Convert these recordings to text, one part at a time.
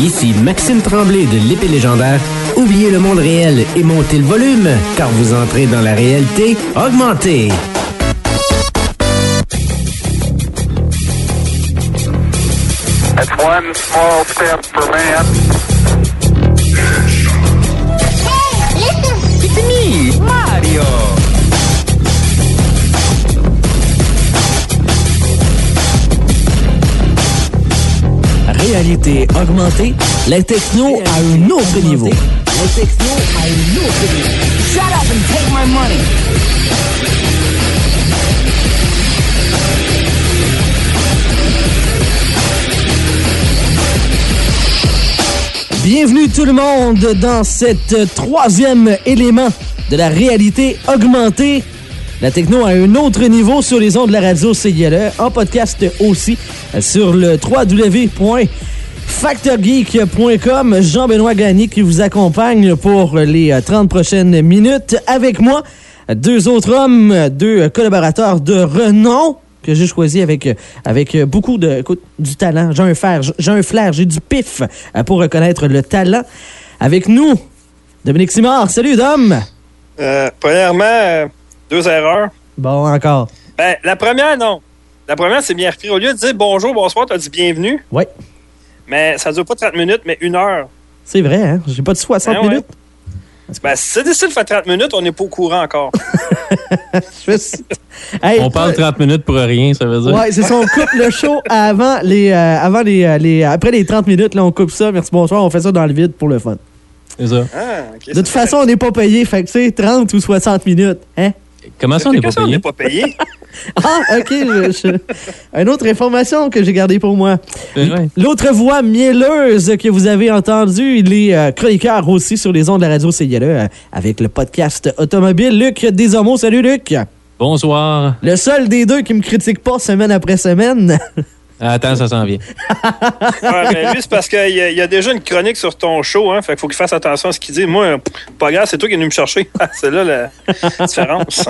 Ici Maxime Tremblay de l'épée légendaire. Oubliez le monde réel et montez le volume, car vous entrez dans la réalité augmentée. Réalité augmentée, la techno à un autre niveau. La techno à un autre niveau. Shut up and take my money. Bienvenue tout le monde dans cet euh, troisième élément de la réalité augmentée. La techno à un autre niveau sur les ondes de la radio CILE, en podcast aussi sur le www.factorgeek.com. Jean-Benoît Gagné qui vous accompagne pour les euh, 30 prochaines minutes. Avec moi, deux autres hommes, deux collaborateurs de renom que j'ai choisi avec, avec beaucoup de écoute, du talent. J'ai un flair, j'ai un flair, j'ai du pif euh, pour reconnaître le talent. Avec nous, Dominique Simard. Salut, Dom. Euh, premièrement, euh, deux erreurs. Bon, encore. Ben, la première, non. La première, c'est bien écrit. Au lieu de dire bonjour, bonsoir, tu as dit bienvenue. Oui, Mais ça dure pas 30 minutes, mais une heure. c'est vrai, hein? J'ai pas dit 60 Ben ouais. minutes. Ben, si ça décide de faire 30 minutes, on n'est pas au courant encore. Je fais- Hey, On parle 30 minutes pour rien, ça veut dire. Ouais, c'est ça, on coupe le show avant les, euh, avant les, euh, les- après les 30 minutes, là, on coupe ça. Merci, bonsoir, on fait ça dans le vide pour le fun. C'est ça. Ah, De toute façon, on n'est pas payé, fait que c'est 30 ou 60 minutes, hein? Comment ça, on n'est pas payé? n'est pas payé? Ah, OK. je- je- Une autre information que j'ai gardée pour moi. L'autre voix mielleuse que vous avez entendue, il est euh, chroniqueur aussi sur les ondes de la radio CILE euh, avec le podcast automobile. Luc Desormeaux. Salut, Luc. Bonsoir. Le seul des deux qui me critique pas semaine après semaine. Attends, ça s'en vient. Ouais, mais lui, c'est parce qu'il y, y a déjà une chronique sur ton show, hein. Fait qu'il faut qu'il fasse attention à ce qu'il dit. Moi, pas grave, c'est toi qui es venu me chercher. c'est là la différence.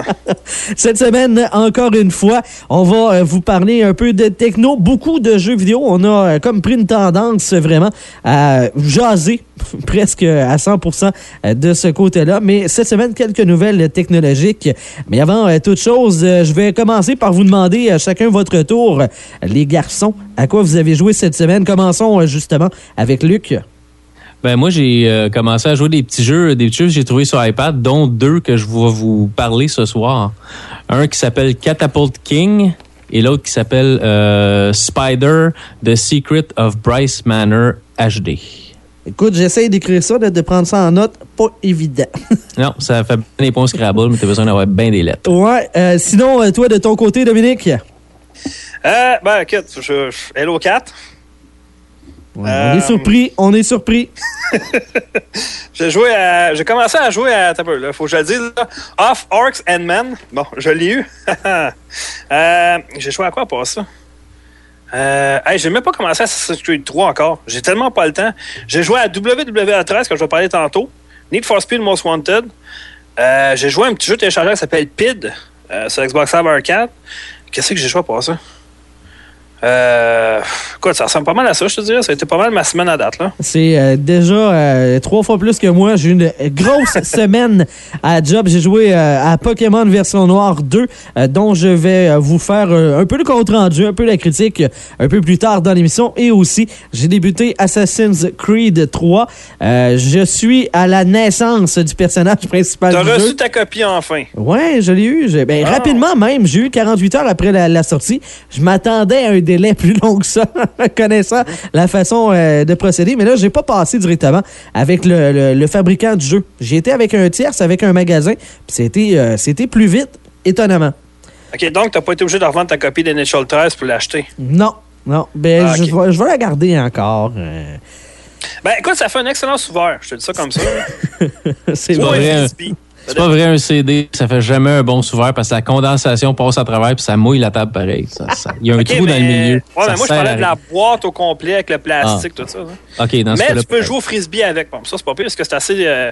Cette semaine, encore une fois, on va euh, vous parler un peu de techno, beaucoup de jeux vidéo. On a euh, comme pris une tendance euh, vraiment à jaser presque à 100% de ce côté-là. Mais cette semaine, quelques nouvelles technologiques. Mais avant toute chose, je vais commencer par vous demander à chacun votre tour, les garçons, à quoi vous avez joué cette semaine? Commençons euh, justement avec Luc. Ben moi, j'ai euh, commencé à jouer des petits jeux, des petits jeux que j'ai trouvés sur iPad, dont deux que je vais vous parler ce soir. Un qui s'appelle Catapult King et l'autre qui s'appelle euh, Spider, The Secret of Bryce Manor HD. Écoute, j'essaye d'écrire ça, de, de prendre ça en note. Pas évident. Non, ça fait bien des points Scrabble, mais t'as besoin d'avoir bien des lettres. ouais. euh, sinon, euh, toi, de ton côté, Dominique? Euh, ben, écoute, je, je- Hello 4. On Euh, est surpris, on est surpris. J'ai joué à. J'ai commencé à jouer à. Attends un peu, là. Faut que je le dise, là. Off Orcs and Men. Bon, je l'ai eu. Euh, j'ai joué à quoi pour ça? Euh, hey, j'ai même pas commencé à Assassin's Creed 3 encore. J'ai tellement pas le temps. J'ai joué à WW13 que je vais parler tantôt. Need for Speed Most Wanted. Euh, j'ai joué à un petit jeu téléchargé qui s'appelle PID euh, sur Xbox Live Arcade. Qu'est-ce que j'ai joué pour ça? Euh, écoute, ça ressemble pas mal à ça, je te dirais. Ça a été pas mal ma semaine à date, là. C'est euh, déjà euh, trois fois plus que moi. J'ai eu une grosse semaine à job. J'ai joué euh, à Pokémon version noire 2, euh, dont je vais vous faire un peu le compte-rendu, un peu la critique un peu plus tard dans l'émission. Et aussi, j'ai débuté Assassin's Creed 3. Euh, je suis à la naissance du personnage principal T'as reçu jeu. ta copie enfin. Ouais, je l'ai eu. Ben, Ah. Rapidement même, j'ai eu 48 heures après la, la sortie. Je m'attendais à un délai plus long que ça, connaissant la façon euh, de procéder. Mais là, j'ai pas passé directement avec le, le- le fabricant du jeu. J'ai été avec un tierce, avec un magasin, puis c'était euh, c'était plus vite, étonnamment. OK, donc t'as pas été obligé de revendre ta copie d'Initial 13 pour l'acheter? Non, non. Ben, Ah, je, vais, je vais la garder encore. euh, Ben écoute, ça fait un excellent souverain. Je te dis ça comme ça. c'est vrai. C'est pas vrai un CD, ça fait jamais un bon souverain parce que la condensation passe à travers puis ça mouille la table pareil. Ça- ça- Il y a un trou dans le milieu. Ouais, Ça mais moi, je sert parlais de la boîte au complet avec le plastique, tout ça. hein. Dans Mais tu peux jouer au frisbee avec. Bon, ça, c'est pas pire parce que c'est assez. euh,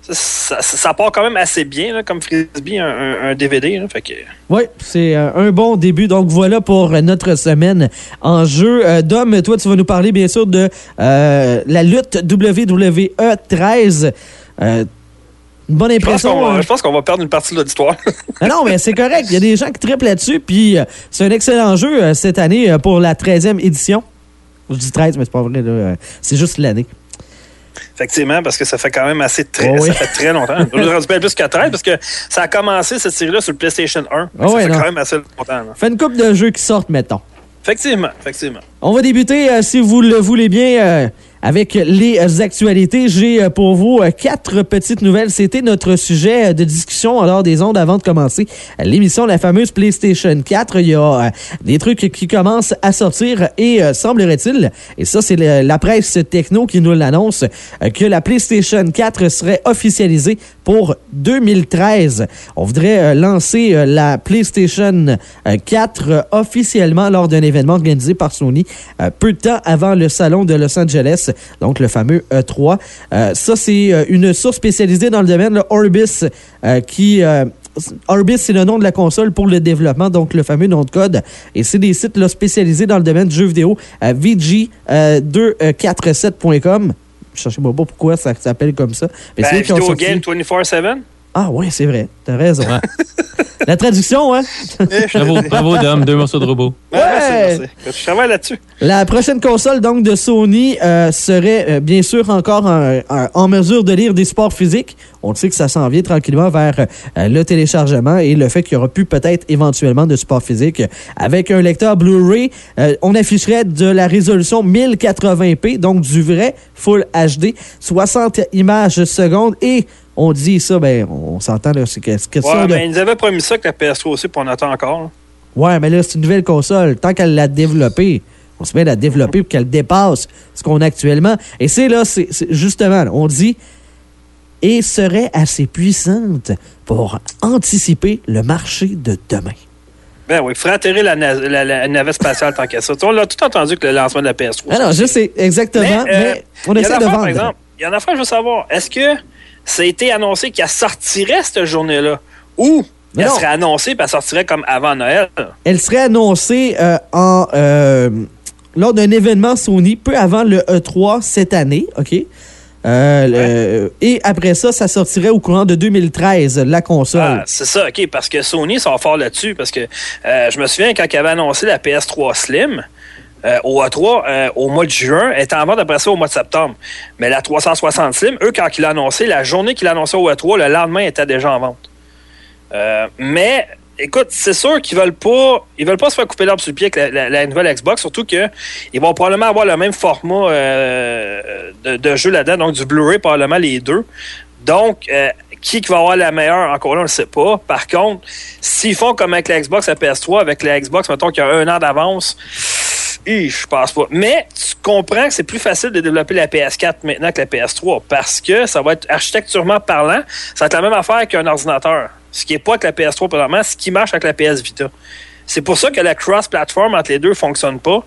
ça, ça- ça part quand même assez bien, là, comme Frisbee, un, un- un DVD. là, fait que, Oui, c'est euh, un bon début. Donc voilà pour euh, notre semaine en jeu. Euh, Dom, toi, tu vas nous parler bien sûr de euh, la lutte WWE 13. Euh, une bonne je pense impression. qu'on va, euh, je pense qu'on va perdre une partie de l'auditoire. Ah non, mais c'est correct. Il y a des gens qui triplent là-dessus. Puis euh, c'est un excellent jeu euh, cette année euh, pour la 13e édition. Je dis 13, mais c'est pas vrai. C'est juste l'année. Effectivement, parce que ça fait quand même assez très, Oh oui. ça fait très longtemps. On est rendu bien plus qu'à 13 parce que ça a commencé cette série-là sur le PlayStation 1. Ah ça fait non. quand même assez longtemps. là. Fait une coupe de jeux qui sortent, mettons. Effectivement, effectivement. On va débuter, si vous le voulez bien, avec les euh, actualités. J'ai euh, pour vous euh, quatre petites nouvelles. C'était notre sujet de discussion alors des ondes avant de commencer l'émission, la fameuse PlayStation 4. Il y a des trucs qui commencent à sortir et semblerait-il, et ça c'est la presse techno qui nous l'annonce, que la PlayStation 4 serait officialisée pour 2013. On voudrait euh, lancer euh, la PlayStation euh, 4 euh, officiellement lors d'un événement organisé par Sony peu de temps avant le salon de Los Angeles, donc le fameux E3. Euh, ça, c'est une source spécialisée dans le domaine, le Orbis, qui... Orbis, c'est le nom de la console pour le développement, donc le fameux nom de code. Et c'est des sites spécialisés dans le domaine du jeu vidéo. Euh, VG247.com. Je cherchais pas pourquoi ça s'appelle comme ça. Mais Ben, c'est eux qui ont Video sorti- Game 24-7. Ah ouais, c'est vrai. T'as raison. Ouais. La traduction, hein? Bravo, bravo Dom, deux morceaux de robot. Ouais, merci, merci. Je travaille là-dessus. La prochaine console donc de Sony euh, serait euh, bien sûr encore en, mesure de lire des sports physiques. On sait que ça s'en vient tranquillement vers euh, le téléchargement et le fait qu'il y aura plus peut-être éventuellement de sport physique. Avec un lecteur Blu-ray, euh, on afficherait de la résolution 1080p, donc du vrai Full HD, 60 images secondes et on dit ça, ben on s'entend là, c'est que, c'est question Ouais, de... mais ils nous avaient promis ça que la PS3 aussi, puis on attend encore. Ouais, mais là, c'est une nouvelle console. Tant qu'elle l'a développée, on se met à la développer pour qu'elle dépasse ce qu'on a actuellement. Et c'est là, c'est justement, on dit, et serait assez puissante pour anticiper le marché de demain. Ben oui, il faudrait atterrir la, na- la- la navette spatiale tant qu'à ça. On l'a tout entendu que le lancement de la PS3. Ah non, je sais exactement, mais, euh, on essaie de vendre. Par exemple, il y a une affaire, je veux savoir. Est-ce que ça a été annoncé qu'elle sortirait cette journée-là? Ou elle non. serait annoncée et elle sortirait comme avant Noël? Elle serait annoncée euh, en, euh, lors d'un événement Sony peu avant le E3 cette année, OK? Euh, le- et après ça, ça sortirait au courant de 2013, la console. Ah, c'est ça, OK, parce que Sony sont forts là-dessus, parce que je me souviens quand ils avaient annoncé la PS3 Slim, euh, au A3, euh, au mois de juin, était en vente après ça au mois de septembre. Mais la 360 Slim, eux, quand ils l'ont annoncé, la journée qu'ils annoncé au A3, le lendemain, était déjà en vente. Euh, mais, écoute, c'est sûr qu'ils veulent pas, ils veulent pas se faire couper l'arbre sur le pied avec la, nouvelle Xbox, surtout que ils vont probablement avoir le même format euh, de, de jeu là-dedans, donc du Blu-ray, probablement les deux. Donc, euh, qui qui va avoir la meilleure, encore là, on ne le sait pas. Par contre, s'ils font comme avec la Xbox, la PS3, avec la Xbox, mettons qu'il y a un an d'avance, hi, je pense pas. Mais tu comprends que c'est plus facile de développer la PS4 maintenant que la PS3 parce que ça va être architecturement parlant, ça va être la même affaire qu'un ordinateur. Ce qui n'est pas avec la PS3 présentement, ce qui marche avec la PS Vita. C'est pour ça que la cross-platform entre les deux fonctionne pas.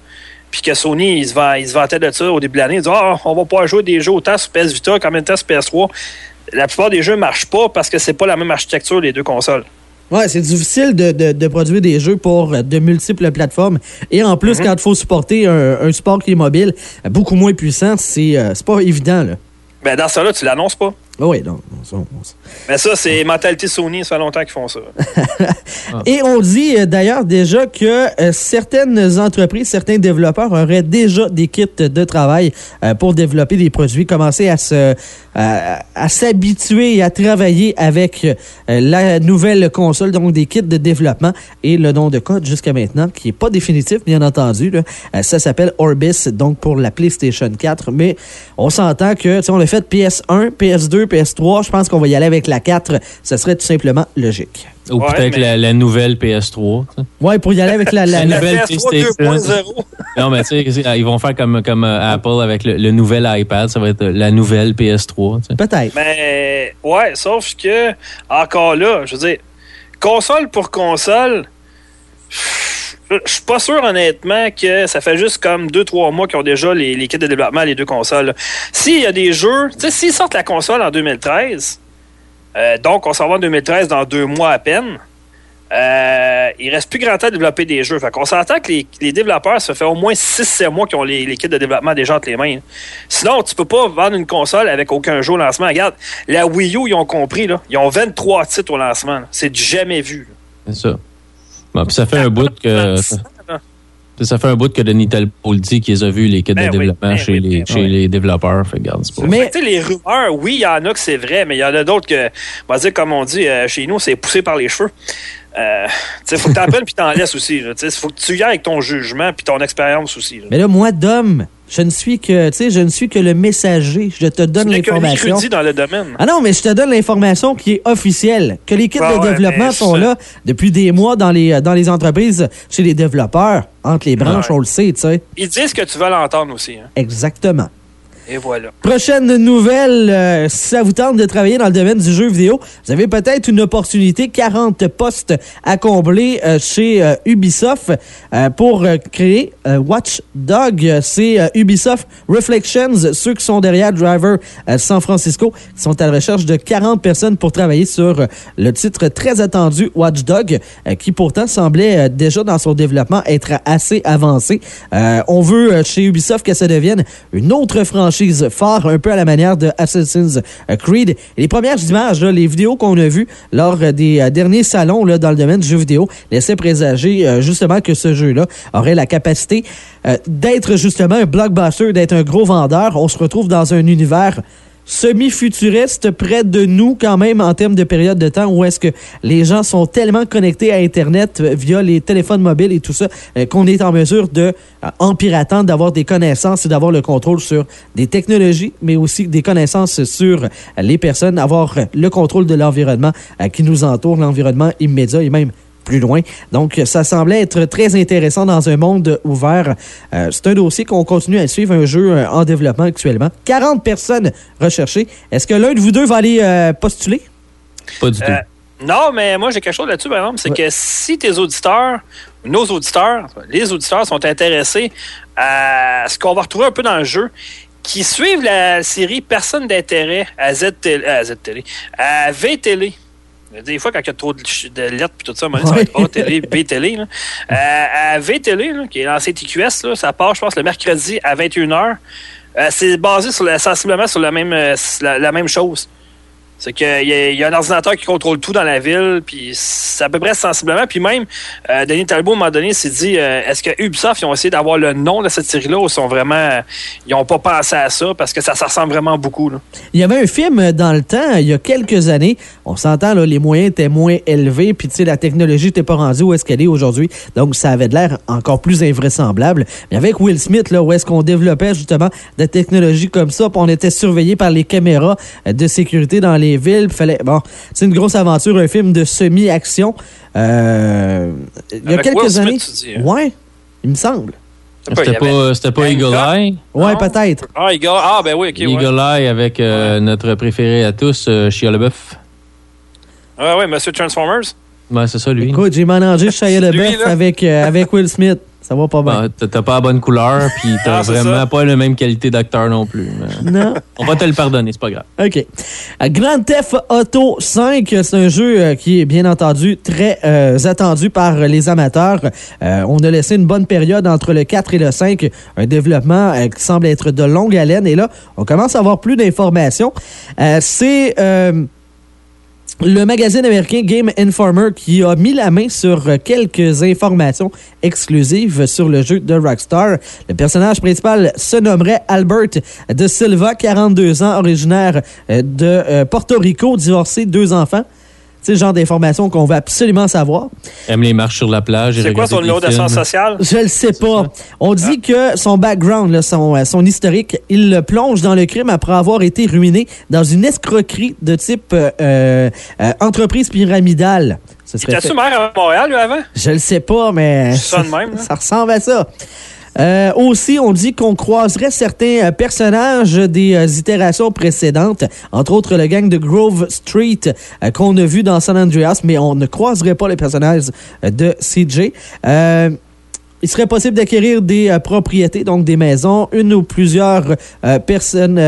Puis que Sony, ils se, vend- ils se vantaient de ça au début de l'année. Ils disaient Ah, on va pouvoir jouer des jeux autant sur PS Vita qu'en même temps sur PS3. La plupart des jeux ne marchent pas parce que c'est pas la même architecture les deux consoles. Ouais, c'est difficile de, de- de produire des jeux pour euh, de multiples plateformes. Et en plus, quand il faut supporter un, un support qui est mobile, beaucoup moins puissant, c'est euh, pas évident. Là. Ben, dans ça là, tu l'annonces pas. Ah oui, non. on- ça. Mais ça, c'est mentalité Sony, ça fait longtemps qu'ils font ça. Et on dit euh, d'ailleurs déjà que euh, certaines entreprises, certains développeurs auraient déjà des kits de travail euh, pour développer des produits, commencer à se à, à s'habituer et à travailler avec la nouvelle console, donc des kits de développement et le nom de code jusqu'à maintenant, qui est pas définitif, bien entendu. là. Ça s'appelle Orbis, donc pour la PlayStation 4. Mais on s'entend que, tu sais, on a fait PS1, PS2, PS3. Je pense qu'on va y aller avec la 4. Ce serait tout simplement logique. Ou Ouais, peut-être mais- la, la nouvelle PS3. tu sais. Ouais, pour y aller avec la, la, nouvelle PS3 PlayStation. 2.0. Non, mais tu sais, ils vont faire comme, comme euh, Apple avec le, le nouvel iPad. Ça va être la nouvelle PS3. tu sais. Peut-être. Mais ouais, sauf que encore là, je veux dire, console pour console, je je suis pas sûr honnêtement que ça fait juste comme 2-3 mois qu'ils ont déjà les, kits de développement les deux consoles. S'il y a des jeux, tu sais, s'ils sortent la console en 2013, Euh, donc, on s'en va en 2013 dans deux mois à peine. Euh, il reste plus grand temps de développer des jeux. Fait qu'on s'entend que les, développeurs, ça fait au moins 6-7 mois qu'ils ont les, kits de développement déjà entre les mains. Sinon, tu peux pas vendre une console avec aucun jeu au lancement. Regarde, la Wii U, ils ont compris, là. Ils ont 23 titres au lancement. C'est jamais vu. C'est ça. Bon, puis ça fait un bout que. Ça, fait un bout que Denis Talbot dit qu'ils ont vu les kits Ben de oui, développement ben chez, oui, les, ben chez oui. les développeurs. Fait que, regarde, c'est pas- Mais- tu sais, les rumeurs, oui, il y en a que c'est vrai, mais il y en a d'autres que, on va dire, comme on dit euh, chez nous, c'est poussé par les cheveux. Euh, tu sais, faut que t'en prennes puis t'en laisses aussi. Tu sais, faut que tu y ailles avec ton jugement puis ton expérience aussi. là. Mais là, moi, Dom, je ne suis que, tu sais, je ne suis que le messager. Je te donne Tu l'information. érudit dans le domaine. Ah non, mais je te donne l'information qui est officielle. Que les kits Ah de ouais, développement sont là depuis des mois dans les, dans les entreprises, chez les développeurs. Entre les branches, Ouais. on le sait, tu sais. Ils disent que tu veux l'entendre aussi. hein. Exactement. Et voilà. Prochaine nouvelle, euh, si ça vous tente de travailler dans le domaine du jeu vidéo, vous avez peut-être une opportunité, 40 postes à combler euh, chez euh, Ubisoft pour créer Watch Dog. C'est Ubisoft Reflections, ceux qui sont derrière Driver San Francisco, qui sont à la recherche de 40 personnes pour travailler sur le titre très attendu Watch Dog, qui pourtant semblait déjà dans son développement être assez avancé. On veut chez Ubisoft que ça devienne une autre franchise un peu à la manière de Assassin's Creed. Les premières images, les vidéos qu'on a vues lors des euh, derniers salons dans le domaine du jeu vidéo laissaient présager euh, justement que ce jeu-là aurait la capacité euh, d'être justement un blockbuster, d'être un gros vendeur. On se retrouve dans un univers semi-futuriste près de nous quand même en termes de période de temps où est-ce que les gens sont tellement connectés à Internet euh, via les téléphones mobiles et tout ça euh, qu'on est en mesure de, euh, en piratant, d'avoir des connaissances et d'avoir le contrôle sur des technologies, mais aussi des connaissances sur euh, les personnes, avoir euh, le contrôle de l'environnement euh, qui nous entoure, l'environnement immédiat et même plus loin. Donc, ça semblait être très intéressant dans un monde ouvert. Euh, c'est un dossier qu'on continue à suivre, un jeu euh, en développement actuellement. 40 personnes recherchées. Est-ce que l'un de vous deux va aller euh, postuler? Pas du tout. Non, mais moi, j'ai quelque chose là-dessus, par exemple. C'est Ouais. que si tes auditeurs, nos auditeurs, les auditeurs sont intéressés à ce qu'on va retrouver un peu dans le jeu, qui suivent la série Personne d'intérêt à Z-Télé, à à V-Télé. Des fois, quand il y a trop de, de lettres et tout ça, donné, ça va être A-Télé, B-Télé. là. Euh, à V-Télé, là, qui est lancé TQS, là, ça part, je pense, le mercredi à 21h. Euh, c'est basé sur sensiblement sur la même, euh, la, la même chose. C'est qu'il y, a- un ordinateur qui contrôle tout dans la ville, puis c'est à peu près sensiblement. Puis même, euh, Denis Talbot, à un moment donné, s'est dit euh, est-ce que Ubisoft, ils ont essayé d'avoir le nom de cette série-là ou sont vraiment. ils n'ont pas pensé à ça parce que ça, ressemble vraiment beaucoup. Il y avait un film dans le temps, il y a quelques années. On s'entend, les moyens étaient moins élevés, puis tu sais, la technologie n'était pas rendue où est-ce qu'elle est aujourd'hui. Donc, ça avait de l'air encore plus invraisemblable. Mais avec Will Smith, là, où est-ce qu'on développait justement des technologies comme ça, puis on était surveillé par les caméras euh, de sécurité dans les villes. puis Fallait, bon, c'est une grosse aventure, un film de semi-action. Euh, il y a Avec quelques Will Smith, années. tu dis, hein? Ouais, il me semble. C'était pas, c'était pas Eagle? Eye? Ouais, peut-être. Ah, Eagle- ah, ben oui, ok. ouais. Eagle Eye avec euh, notre préféré à tous, euh, Shia LaBeouf. Ouais, ouais, Monsieur Transformers? Ben, c'est ça, lui. Écoute, j'ai mélangé Shia Lui, LaBeouf avec, euh, avec Will Smith. Ça va pas bien. Ben, t'as- pas la bonne couleur, puis t'as Ah, vraiment ça. pas la même qualité d'acteur non plus. mais Non. On va te le pardonner, c'est pas grave. OK. Grand Theft Auto 5, c'est un jeu euh, qui est bien entendu très euh, attendu par les amateurs. Euh, on a laissé une bonne période entre le 4 et le 5, un développement euh, qui semble être de longue haleine. Et là, on commence à avoir plus d'informations. C'est... le magazine américain Game Informer qui a mis la main sur euh, quelques informations exclusives sur le jeu de Rockstar. Le personnage principal se nommerait Albert de Silva, 42 ans, originaire euh, de euh, Porto Rico, divorcé, deux enfants. C'est le genre d'informations qu'on veut absolument savoir. Aime les marches sur la plage. et C'est quoi son numéro d'assurance sociale Je le sais pas. On dit Ah. que son background, là, son, euh, son historique, il le plonge dans le crime après avoir été ruiné dans une escroquerie de type euh, euh, entreprise pyramidale. Ce serait T'as-tu fait- maire à Montréal, lui, avant? Je le sais pas, mais Ça même, ça ressemble à ça. Euh, aussi, on dit qu'on croiserait certains euh, personnages des euh, itérations précédentes, entre autres le gang de Grove Street qu'on a vu dans San Andreas, mais on ne croiserait pas les personnages de CJ. Il serait possible d'acquérir des propriétés, donc des maisons, une ou plusieurs personnes.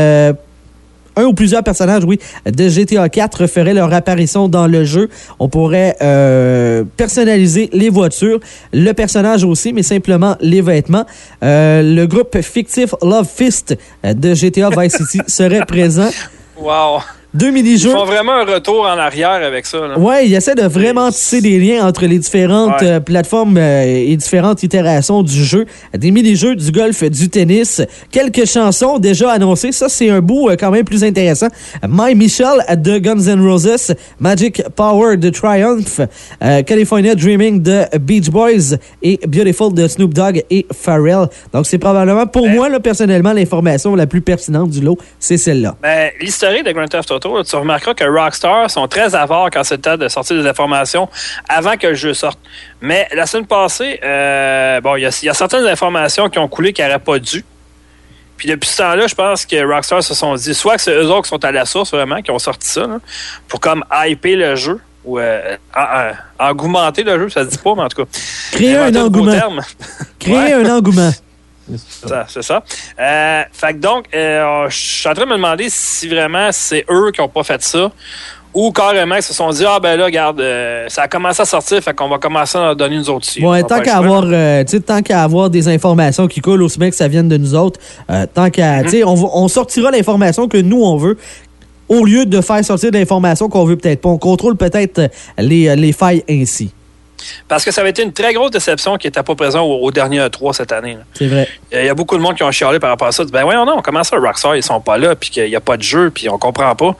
Un ou plusieurs personnages, oui, de GTA 4 feraient leur apparition dans le jeu. On pourrait euh, personnaliser les voitures, le personnage aussi, mais simplement les vêtements. Euh, le groupe fictif Love Fist euh, de GTA Vice City serait présent. Wow. Deux Ils mini-jeux. font vraiment un retour en arrière avec ça. Là. Ouais, il essaie de vraiment tisser des liens entre les différentes Ouais. euh, plateformes euh, et différentes itérations du jeu. Des mini-jeux, du golf, du tennis, quelques chansons déjà annoncées. Ça, c'est un bout euh, quand même plus intéressant. My Michelle de Guns N' Roses, Magic Power de Triumph, California Dreaming de Beach Boys et Beautiful de Snoop Dogg et Pharrell. Donc, c'est probablement, pour moi, là, personnellement, l'information la plus pertinente du lot, c'est celle-là. Ben, l'historique de Grand Theft Auto, tu remarqueras que Rockstar sont très avares quand c'est le temps de sortir des informations avant que le jeu sorte. Mais la semaine passée, euh, bon, il y, a- il y a certaines informations qui ont coulé qui n'auraient pas dû. Puis depuis ce temps-là, je pense que Rockstar se sont dit, soit que c'est eux autres qui sont à la source vraiment, qui ont sorti ça, là, pour comme hyper le jeu, ou euh, en- en- engouementer le jeu, ça se dit pas, mais en tout cas. Créer un engouement. Créer Ouais. un engouement. C'est ça. Euh, fait que donc, euh, je suis en train de me demander si vraiment c'est eux qui n'ont pas fait ça ou carrément ils se sont dit, ah ben là, regarde, euh, ça a commencé à sortir, fait qu'on va commencer à en donner nous autres aussi. Ouais, tant qu'à avoir, euh, tant qu'à avoir des informations qui coulent, aussi bien que ça vienne de nous autres, euh, tant qu'à, tu sais, on, on sortira l'information que nous on veut, au lieu de faire sortir l'information qu'on veut peut-être pas. On contrôle peut-être les, les failles ainsi. Parce que ça avait été une très grosse déception qui n'était pas présent au, au dernier E3 cette année. C'est vrai. Il y a- beaucoup de monde qui ont chialé par rapport à ça. Ils disent, Ben voyons non, comment ça, Rockstar, ils sont pas là, puis qu'il n'y a pas de jeu, puis on comprend pas.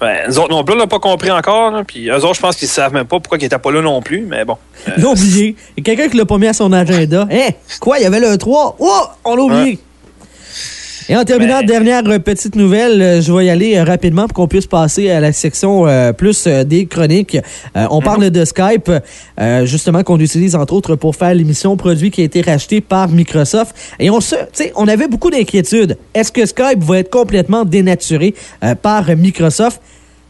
Ben, nous autres non plus, on n'a pas compris encore. Puis eux autres, je pense qu'ils savent même pas pourquoi ils n'étaient pas là non plus, mais bon. L'a oublié. Il y a quelqu'un qui l'a pas mis à son agenda. Hein? Quoi? Il y avait le 3? Oh! On l'a oublié. Et en terminant, Mais- dernière euh, petite nouvelle, euh, je vais y aller euh, rapidement pour qu'on puisse passer à la section euh, plus des chroniques. Euh, on parle de Skype, euh, justement, qu'on utilise entre autres pour faire l'émission produit qui a été racheté par Microsoft. Et on se, tu sais, on avait beaucoup d'inquiétudes. Est-ce que Skype va être complètement dénaturé par Microsoft?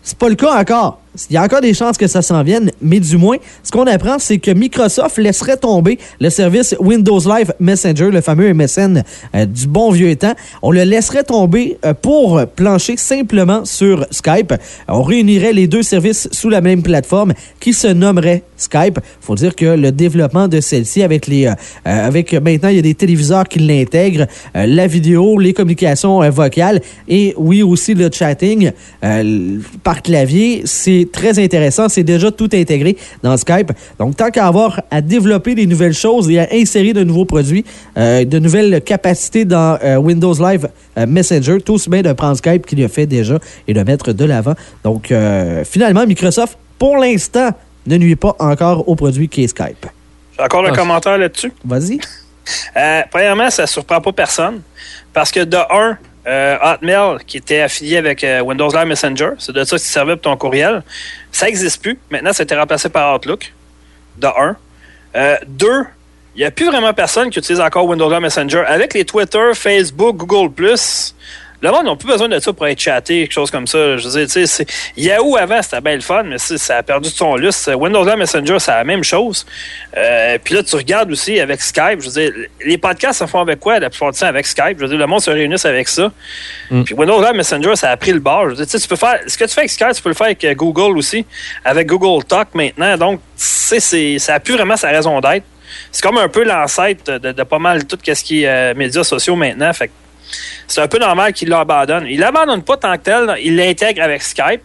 C'est pas le cas encore. Il y a encore des chances que ça s'en vienne, mais du moins, ce qu'on apprend, c'est que Microsoft laisserait tomber le service Windows Live Messenger, le fameux MSN euh, du bon vieux temps. On le laisserait tomber euh, pour plancher simplement sur Skype. On réunirait les deux services sous la même plateforme qui se nommerait Skype. faut dire que le développement de celle-ci avec les, euh, avec maintenant, il y a des téléviseurs qui l'intègrent, la vidéo, les communications vocales et oui aussi le chatting par clavier, c'est très intéressant. C'est déjà tout intégré dans Skype. Donc, tant qu'à avoir à développer des nouvelles choses et à insérer de nouveaux produits, euh, de nouvelles capacités dans euh, Windows Live euh, Messenger, tout aussi bien de prendre Skype qu'il a fait déjà et de mettre de l'avant. Donc, euh, finalement, Microsoft, pour l'instant, ne nuit pas encore au produit qui est Skype. J'ai encore un Ah. commentaire là-dessus. Vas-y. Euh, premièrement, ça ne surprend pas personne parce que de un, euh, Hotmail, qui était affilié avec euh, Windows Live Messenger, c'est de ça qui servait pour ton courriel, ça n'existe plus. Maintenant, ça a été remplacé par Outlook. De un. Euh, deux, il n'y a plus vraiment personne qui utilise encore Windows Live Messenger. Avec les Twitter, Facebook, Google+, le monde n'a plus besoin de ça pour être chatté, quelque chose comme ça. Je veux dire, tu sais, c'est- Yahoo avant, c'était bien le fun, mais ça a perdu de son lustre. Windows Live Messenger, c'est la même chose. Euh, puis là, tu regardes aussi avec Skype. Je veux dire, les podcasts se font avec quoi la plupart du temps avec Skype? Je veux dire, le monde se réunit avec ça. Puis Windows Live Messenger, ça a pris le bord. Je veux dire, tu sais, tu peux faire ce que tu fais avec Skype, tu peux le faire avec Google aussi, avec Google Talk maintenant. Donc, tu sais, c'est- ça n'a plus vraiment sa raison d'être. C'est comme un peu l'ancêtre de, de pas mal tout ce qui est euh, médias sociaux maintenant. Fait que c'est un peu normal qu'il l'abandonne. Il l'abandonne pas tant que tel, il l'intègre avec Skype.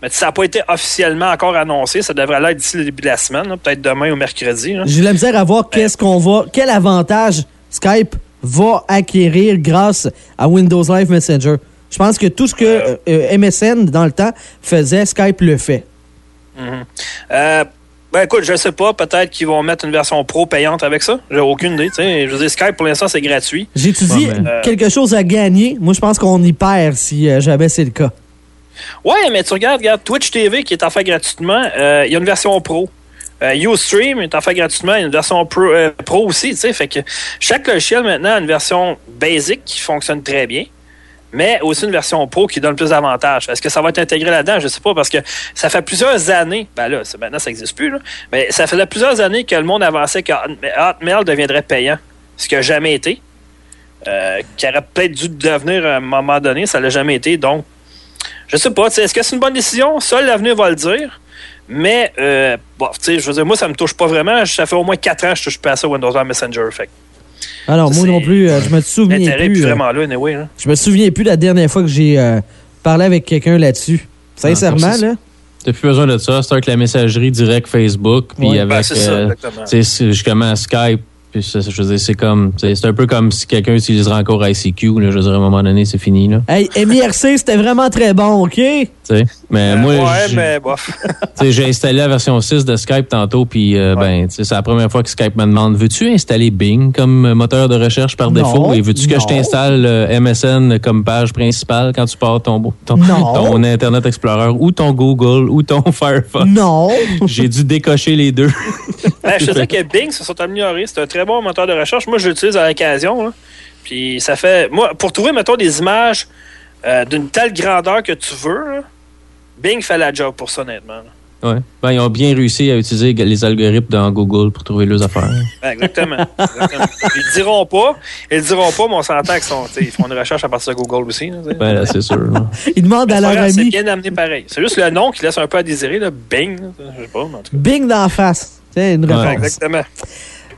Mais ça n'a pas été officiellement encore annoncé. Ça devrait l'être d'ici le début de la semaine, peut-être demain ou mercredi. J'ai la misère à voir qu'est-ce qu'on va, quel avantage Skype va acquérir grâce à Windows Live Messenger. Je pense que tout ce que euh, euh, MSN dans le temps faisait, Skype le fait. Euh, ben écoute, je sais pas, peut-être qu'ils vont mettre une version pro payante avec ça. J'ai aucune idée. tu sais. Je veux dire, Skype pour l'instant c'est gratuit. J'étudie Ouais, Euh, quelque chose à gagner. Moi, je pense qu'on y perd si euh, jamais c'est le cas. Ouais, mais tu regardes, regarde Twitch TV qui est offert gratuitement. euh, Il y a une version pro. Euh, Ustream est offert gratuitement. Il y a une version pro, pro aussi. tu sais. Fait que chaque logiciel maintenant a une version basic qui fonctionne très bien. Mais aussi une version pro qui donne plus d'avantages. Est-ce que ça va être intégré là-dedans? Je sais pas, parce que ça fait plusieurs années, ben là, maintenant ça n'existe plus, là, mais ça faisait plusieurs années que le monde avançait que Hotmail deviendrait payant, ce qui n'a jamais été. euh, qui aurait peut-être dû devenir à un moment donné. Ça l'a jamais été. Donc, je sais pas. Est-ce que c'est une bonne décision? Seul l'avenir va le dire. Mais, euh, bon, je veux dire, moi, ça me touche pas vraiment. Ça fait au moins 4 ans que je touche pas à ça Windows 11 Messenger. Fait Alors, moi non plus, euh, je me souviens plus. euh, vraiment là, anyway. Là. je me souviens plus la dernière fois que j'ai euh, parlé avec quelqu'un là-dessus. Sincèrement, Ah, c'est- là. T'as plus besoin de ça. C'est avec la messagerie direct Facebook, puis Ouais. avec Ben, c'est ça, euh, exactement. tu sais, c'est justement Skype. Puis ça, je veux dire, c'est comme, c'est un peu comme si quelqu'un utiliserait encore ICQ. Là, je veux dire, à un moment donné, c'est fini. Là, Hey, MIRC, c'était vraiment très bon, OK? tu sais. mais Euh, moi, ouais, mais bof. sais, j'ai installé la version 6 de Skype tantôt, puis euh, ben, tu sais, c'est la première fois que Skype me demande veux-tu installer Bing comme moteur de recherche par Non, défaut? Et veux-tu que je t'installe euh, MSN comme page principale quand tu pars ton, ton, Internet Explorer ou ton Google ou ton Firefox? Non. J'ai dû décocher les deux. Ben, je te dis que Bing se sont améliorés. C'est un très bon moteur de recherche. Moi, je l'utilise à l'occasion. Puis ça fait. Moi, pour trouver, mettons, des images euh, d'une telle grandeur que tu veux, là, Bing fait la job pour ça, honnêtement. là. Ouais. Ben, ils ont bien réussi à utiliser les algorithmes dans Google pour trouver leurs affaires. Ben, exactement. exactement. Ils le diront pas. Ils le diront pas, mais on s'entend qu'ils sont, ils font une recherche à partir de Google aussi. là. Ben, là, c'est sûr. là. Ils demandent à leur grave, C'est ami bien amené pareil. C'est juste le nom qui laisse un peu à désirer, là. Bing. là. Je sais pas, mais en tout cas. Bing d'en face. Une Ouais. Exactement.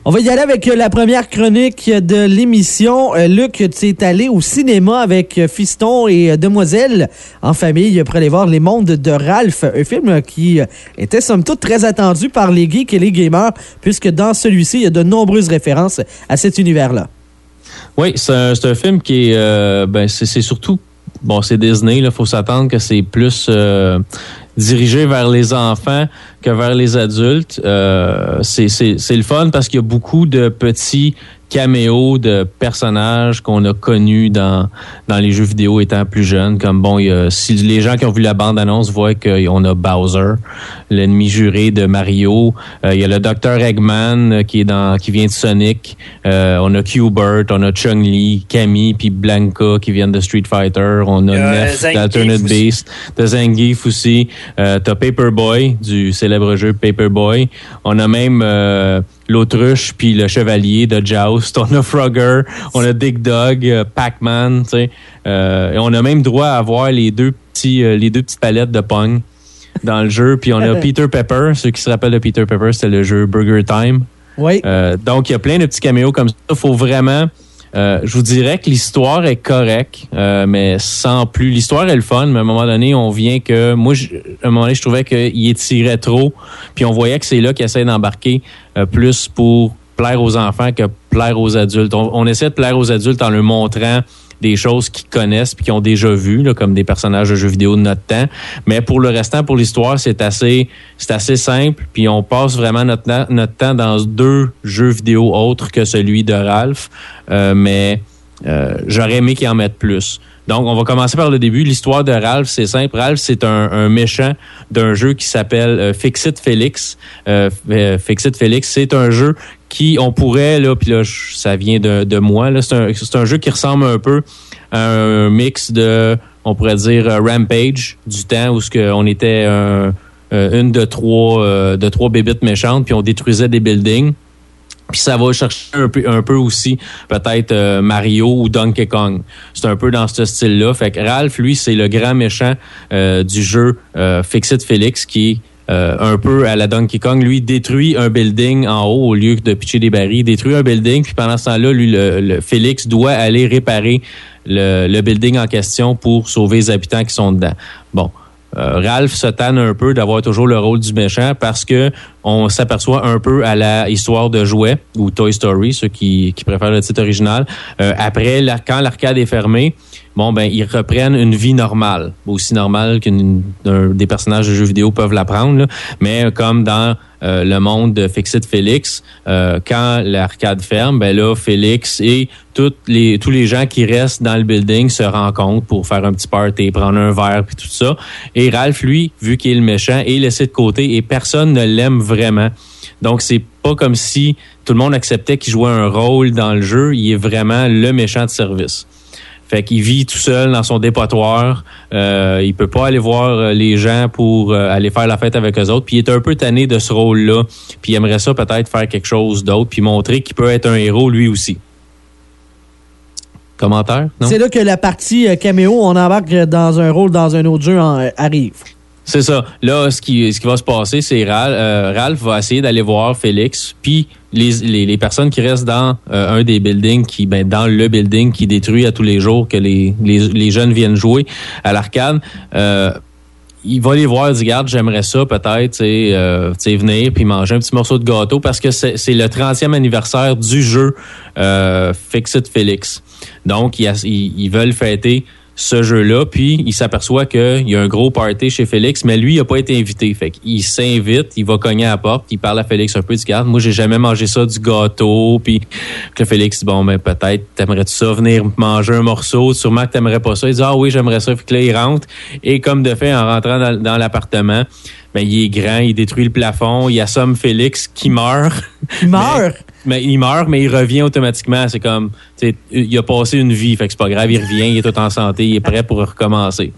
On va y aller avec euh, la première chronique de l'émission. Euh, Luc, tu es allé au cinéma avec euh, Fiston et Demoiselle en famille pour aller voir Les Mondes de Ralph, un film qui était somme toute très attendu par les geeks et les gamers, puisque dans celui-ci, il y a de nombreuses références à cet univers-là. Oui, c'est un, film qui est. ben, c'est surtout. Bon, c'est Disney, il faut s'attendre que c'est plus euh, dirigé vers les enfants que vers les adultes. Euh, c'est le fun parce qu'il y a beaucoup de petits caméos de personnages qu'on a connus dans, dans les jeux vidéo étant plus jeunes. Comme bon, il y a, si les gens qui ont vu la bande-annonce voient qu'on a Bowser, l'ennemi juré de Mario. Euh, il y a le Dr. Eggman euh, qui est dans qui vient de Sonic. Euh, on a Q-Bert, on a Chung-Li, Camille puis Blanca qui viennent de Street Fighter. On a a Neff d'Alternate. Beast. T'as Zangief aussi. Euh, T'as Paperboy du célèbre jeu Paperboy. On a même euh, l'autruche puis le chevalier de Joust. On a Frogger. On a Dig Dog, euh, Pac-Man. tu sais. Euh, et on a même droit à voir les deux petits euh, les deux petites palettes de Pong dans le jeu. Puis on a Peter Pepper. Ceux qui se rappellent de Peter Pepper, c'était le jeu Burger Time. Oui. Euh, donc, il y a plein de petits caméos comme ça. Il faut vraiment... euh, je vous dirais que l'histoire est correcte, euh, mais sans plus. L'histoire est le fun, mais à un moment donné, on vient que... Moi, je- à un moment donné, je trouvais qu'il étirait trop. Puis on voyait que c'est là qu'il essaie d'embarquer euh, plus pour plaire aux enfants que plaire aux adultes. On, on essaie de plaire aux adultes en leur montrant des choses qu'ils connaissent puis qu'ils ont déjà vues, là, comme des personnages de jeux vidéo de notre temps. Mais pour le restant, pour l'histoire, c'est assez, simple. Puis on passe vraiment notre, temps dans deux jeux vidéo autres que celui de Ralph. Euh, mais euh, j'aurais aimé qu'ils en mettent plus. Donc, on va commencer par le début. L'histoire de Ralph, c'est simple. Ralph, c'est un, méchant d'un jeu qui s'appelle euh, Fixit Felix. Euh, euh, Fixit Felix, c'est un jeu qui, on pourrait, là, puis là, ça vient de, de moi, là, c'est un, un jeu qui ressemble un peu à un mix de, on pourrait dire, euh, Rampage, du temps où ce on était euh, une de trois, euh, de trois bébites méchantes, puis on détruisait des buildings. Puis ça va chercher un peu, un peu aussi peut-être Mario ou Donkey Kong. C'est un peu dans ce style-là. Fait que Ralph, lui, c'est le grand méchant euh, du jeu euh, Fixit Felix qui euh, un peu à la Donkey Kong. Lui, détruit un building en haut au lieu de pitcher des barils. Il détruit un building, puis pendant ce temps-là, lui, le, le Félix doit aller réparer le, le building en question pour sauver les habitants qui sont dedans. Bon. Euh, Ralph se tanne un peu d'avoir toujours le rôle du méchant parce que on s'aperçoit un peu à la histoire de jouets ou Toy Story, ceux qui, qui préfèrent le titre original. Euh, après, quand l'arcade est fermée, bon ben ils reprennent une vie normale, aussi normale qu'une des personnages de jeux vidéo peuvent la prendre. Mais comme dans euh, le monde de Fixit Félix, euh, quand l'arcade ferme, ben là Félix et toutes les tous les gens qui restent dans le building se rencontrent pour faire un petit party, prendre un verre puis tout ça. Et Ralph, lui, vu qu'il est le méchant, est laissé de côté et personne ne l'aime vraiment. Donc c'est pas comme si tout le monde acceptait qu'il jouait un rôle dans le jeu. Il est vraiment le méchant de service. Fait qu'il vit tout seul dans son dépotoir. Euh, il peut pas aller voir euh, les gens pour euh, aller faire la fête avec eux autres. Puis il est un peu tanné de ce rôle-là. Puis il aimerait ça peut-être faire quelque chose d'autre, puis montrer qu'il peut être un héros lui aussi. commentaires, non? C'est là que la partie euh, caméo, on embarque dans un rôle dans un autre jeu, euh, arrive. C'est ça. Là, ce qui, va se passer, c'est Ralph, euh, Ralph va essayer d'aller voir Félix, puis les, personnes qui restent dans euh, un des buildings, qui, ben, dans le building qui détruit à tous les jours que les, jeunes viennent jouer à l'arcade. Euh, il va les voir, il dit, regarde, j'aimerais ça peut-être, tu euh, venir puis manger un petit morceau de gâteau parce que c'est le 30e anniversaire du jeu euh, Fix It Félix. Donc, ils veulent fêter ce jeu-là, puis il s'aperçoit qu'il y a un gros party chez Félix, mais lui, il n'a pas été invité. Fait qu'il s'invite, il va cogner à la porte, il parle à Félix un peu, il dit, regarde, moi, j'ai jamais mangé ça, du gâteau, puis que Félix dit, bon, ben, peut-être, t'aimerais-tu ça venir manger un morceau? Sûrement que t'aimerais pas ça. Il dit, ah oui, j'aimerais ça. Fait que là, il rentre, et comme de fait, en rentrant dans l'appartement, ben, il est grand, il détruit le plafond, il assomme Félix qui meurt. Il meurt? Mais il meurt, mais il revient automatiquement. C'est comme, tu sais, il a passé une vie, fait que c'est pas grave, il revient, il est tout en santé, il est prêt pour recommencer.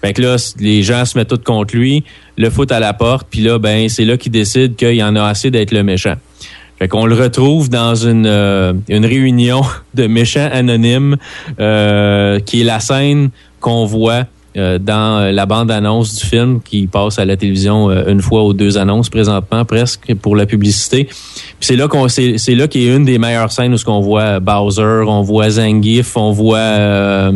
Fait que là, les gens se mettent tous contre lui, le foutent à la porte, puis là, ben, c'est là qu'il décide qu'il en a assez d'être le méchant. Fait qu'on le retrouve dans une, euh, une réunion de méchants anonymes, euh, qui est la scène qu'on voit euh, dans la bande-annonce du film qui passe à la télévision euh, une fois ou deux annonces présentement presque pour la publicité. C'est là qu'on c'est c'est là qu'il y a une des meilleures scènes où ce qu'on voit Bowser, on voit Zangief, on voit euh,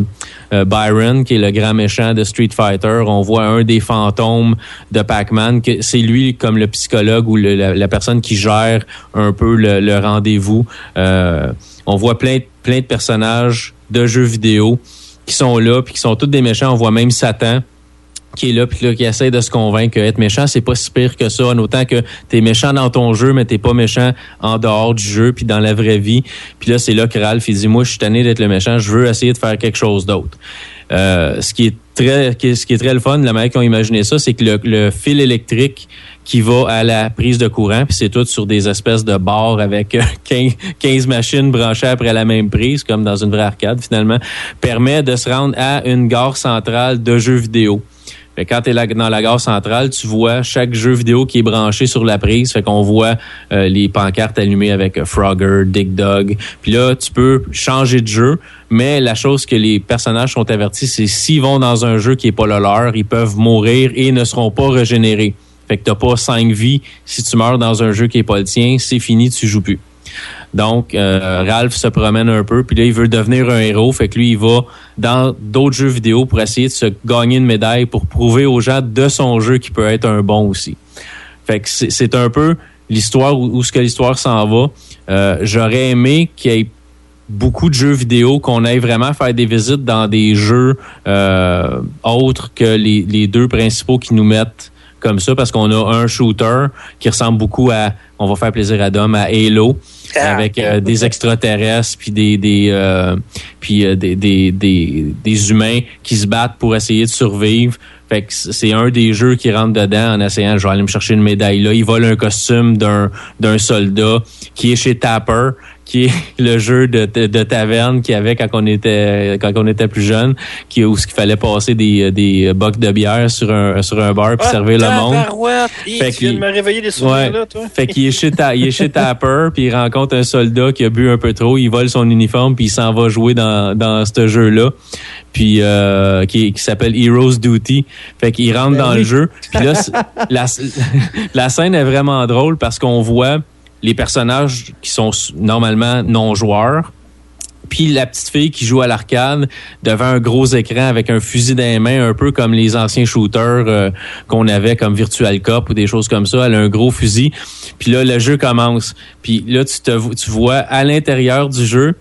euh, Byron qui est le grand méchant de Street Fighter, on voit un des fantômes de Pac-Man que c'est lui comme le psychologue ou la, personne qui gère un peu le, le rendez-vous. Euh, on voit plein plein de personnages de jeux vidéo qui sont là puis qui sont tous des méchants, on voit même Satan qui est là puis là, qui essaie de se convaincre que être méchant c'est pas si pire que ça en autant que t'es méchant dans ton jeu mais t'es pas méchant en dehors du jeu puis dans la vraie vie. Puis là c'est là que Ralph il dit moi je suis tanné d'être le méchant je veux essayer de faire quelque chose d'autre. Euh, ce qui est très ce qui est très le fun la manière qu'ils ont imaginé ça c'est que le, le fil électrique qui va à la prise de courant puis c'est tout sur des espèces de barres avec euh, 15, 15 machines branchées après la même prise comme dans une vraie arcade finalement permet de se rendre à une gare centrale de jeux vidéo fait quand tu es dans la gare centrale, tu vois chaque jeu vidéo qui est branché sur la prise. Fait qu'on voit euh, les pancartes allumées avec euh, Frogger, Dig Dog. Puis là, tu peux changer de jeu, mais la chose que les personnages sont avertis, c'est s'ils vont dans un jeu qui est pas le leur, ils peuvent mourir et ne seront pas régénérés. Fait que t'as pas cinq vies. Si tu meurs dans un jeu qui est pas le tien, c'est fini, tu joues plus. Donc, euh, Ralph se promène un peu, puis là, il veut devenir un héros. Fait que lui, il va dans d'autres jeux vidéo pour essayer de se gagner une médaille pour prouver aux gens de son jeu qu'il peut être un bon aussi. Fait que c'est un peu l'histoire où, où ce que l'histoire s'en va. Euh, J'aurais aimé qu'il y ait beaucoup de jeux vidéo, qu'on aille vraiment faire des visites dans des jeux euh, autres que les deux principaux qui nous mettent comme ça, parce qu'on a un shooter qui ressemble beaucoup à, on va faire plaisir à Dom, à Halo, Ah. avec euh, des extraterrestres puis des des euh, puis euh, des, des, des des humains qui se battent pour essayer de survivre. Fait que c'est un des jeux qui rentre dedans en essayant, je vais aller me chercher une médaille là. Il vole un costume d'un d'un soldat qui est chez Tapper, qui est le jeu de, de, de taverne qu'il y avait quand on était quand on était plus jeune, qui où ce qu'il fallait passer des des bocs de bière sur un sur un bar puis Ah, servir le monde. Hi, Fait tu viens de qu'il- me réveiller des souvenirs Ouais. là, toi. Fait qu'il est chez, Ta- il est chez Tapper, puis il rencontre un soldat qui a bu un peu trop, il vole son uniforme, puis il s'en va jouer dans, dans ce jeu-là, puis euh, qui, qui s'appelle Heroes Duty. Fait qu'il rentre Ben dans oui. le jeu. Puis là, la, la scène est vraiment drôle parce qu'on voit les personnages qui sont normalement non-joueurs, puis la petite fille qui joue à l'arcade devant un gros écran avec un fusil dans les mains, un peu comme les anciens shooters euh, qu'on avait comme Virtual Cop ou des choses comme ça. Elle a un gros fusil. Puis là, le jeu commence. Puis là, tu, te, tu vois à l'intérieur du jeu,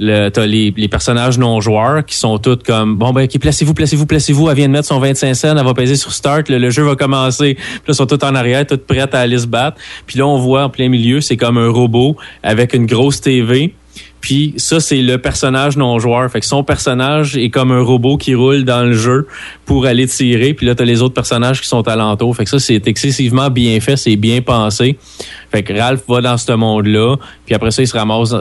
le, t'as les, les personnages non joueurs qui sont tous comme bon ben ok placez-vous placez-vous placez-vous elle vient de mettre son 25 cents elle va peser sur start le, le jeu va commencer puis là ils sont tous en arrière toutes prêtes à aller se battre puis là on voit en plein milieu c'est comme un robot avec une grosse TV puis ça, c'est le personnage non joueur. Fait que son personnage est comme un robot qui roule dans le jeu pour aller tirer. Puis là, t'as les autres personnages qui sont alentour. Fait que ça, c'est excessivement bien fait, c'est bien pensé. Fait que Ralph va dans ce monde-là. Puis après ça, il se ramasse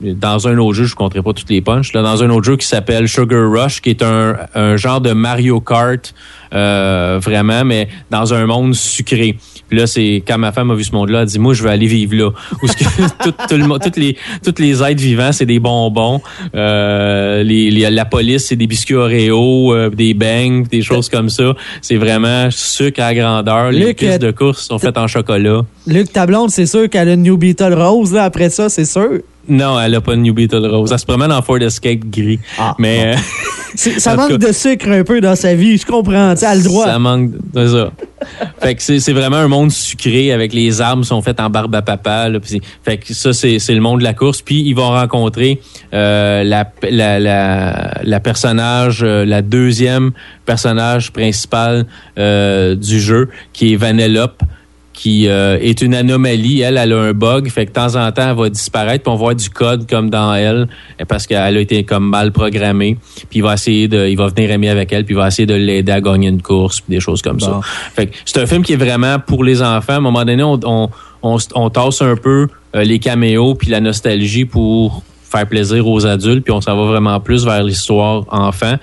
dans un autre jeu, je ne compterai pas toutes les punches, là, dans un autre jeu qui s'appelle Sugar Rush, qui est un, un genre de Mario Kart, euh, vraiment, mais dans un monde sucré. Puis là, c'est quand ma femme a vu ce monde-là, elle dit moi je veux aller vivre là. Où que tout, tout le, monde- toutes les toutes les êtres vivants, c'est des bonbons. Euh, les, les- la police, c'est des biscuits Oreo, euh, des bangs, des choses comme ça. C'est vraiment sucre à grandeur. Les Luc, pistes de course sont faites en chocolat. Luc, ta blonde, c'est sûr qu'elle a une New Beetle rose, là, après ça, c'est sûr. Non, elle a pas de New Beetle Rose. Elle se promène en Ford Escape gris. Ah, mais euh, Ça manque cas- de sucre un peu dans sa vie, je comprends, tu sais, elle a le droit. Ça manque, c'est ça. fait que c'est vraiment un monde sucré avec les armes sont faites en barbe à papa. Là, fait que ça c'est c'est le monde de la course. Puis ils vont rencontrer euh, la, la la la personnage, euh, la deuxième personnage principal euh, du jeu qui est Vanellope qui euh, est une anomalie. Elle, elle a un bug, fait que de temps en temps, elle va disparaître, puis on va voir du code comme dans elle, parce qu'elle a été comme mal programmée. Puis il va essayer de, il va venir aimer avec elle, puis il va essayer de l'aider à gagner une course, puis des choses comme Bon. ça. Fait que c'est un film qui est vraiment pour les enfants. À un moment donné, on, on, on, on tasse un peu euh, les caméos puis la nostalgie pour faire plaisir aux adultes, puis on s'en va vraiment plus vers l'histoire enfant.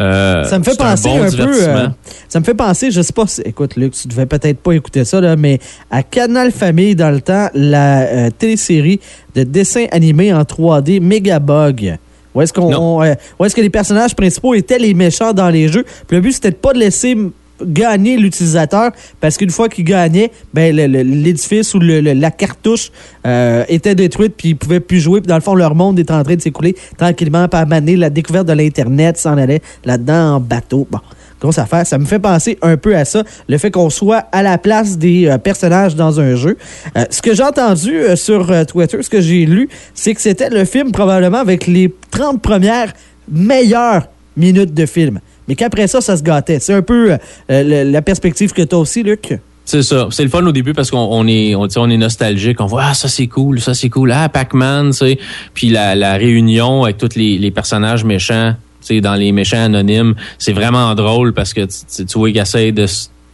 Euh, Ça me fait un penser bon un, peu. euh, ça me fait penser, je sais pas si. Écoute, Luc, tu devais peut-être pas écouter ça, là, mais à Canal Famille, dans le temps, la euh, télésérie de dessins animés en 3D Megabug. Où est-ce qu'on, est-ce que les personnages principaux étaient les méchants dans les jeux? Puis le but, c'était de pas de laisser gagner l'utilisateur parce qu'une fois qu'il gagnait, ben, l'édifice ou la cartouche euh, était détruite puis ils pouvaient plus jouer. Puis dans le fond, leur monde est en train de s'écouler tranquillement par maner. La découverte de l'Internet s'en allait là-dedans en bateau. Bon. Grosse affaire. Ça me fait penser un peu à ça, le fait qu'on soit à la place des euh, personnages dans un jeu. Euh, ce que j'ai entendu sur Twitter, ce que j'ai lu, c'est que c'était le film probablement avec les 30 premières meilleures minutes de film. Mais qu'après ça, ça se gâtait. C'est un peu euh, la perspective que tu as aussi, Luc. C'est ça. C'est le fun au début parce qu'on on est, on, on est nostalgique. On voit, ah, ça c'est cool, ça c'est cool. Ah, Pac-Man, tu sais. Puis la, la réunion avec tous les, les personnages méchants, tu sais, dans les méchants anonymes, c'est vraiment drôle parce que tu, vois qu'ils essayent de,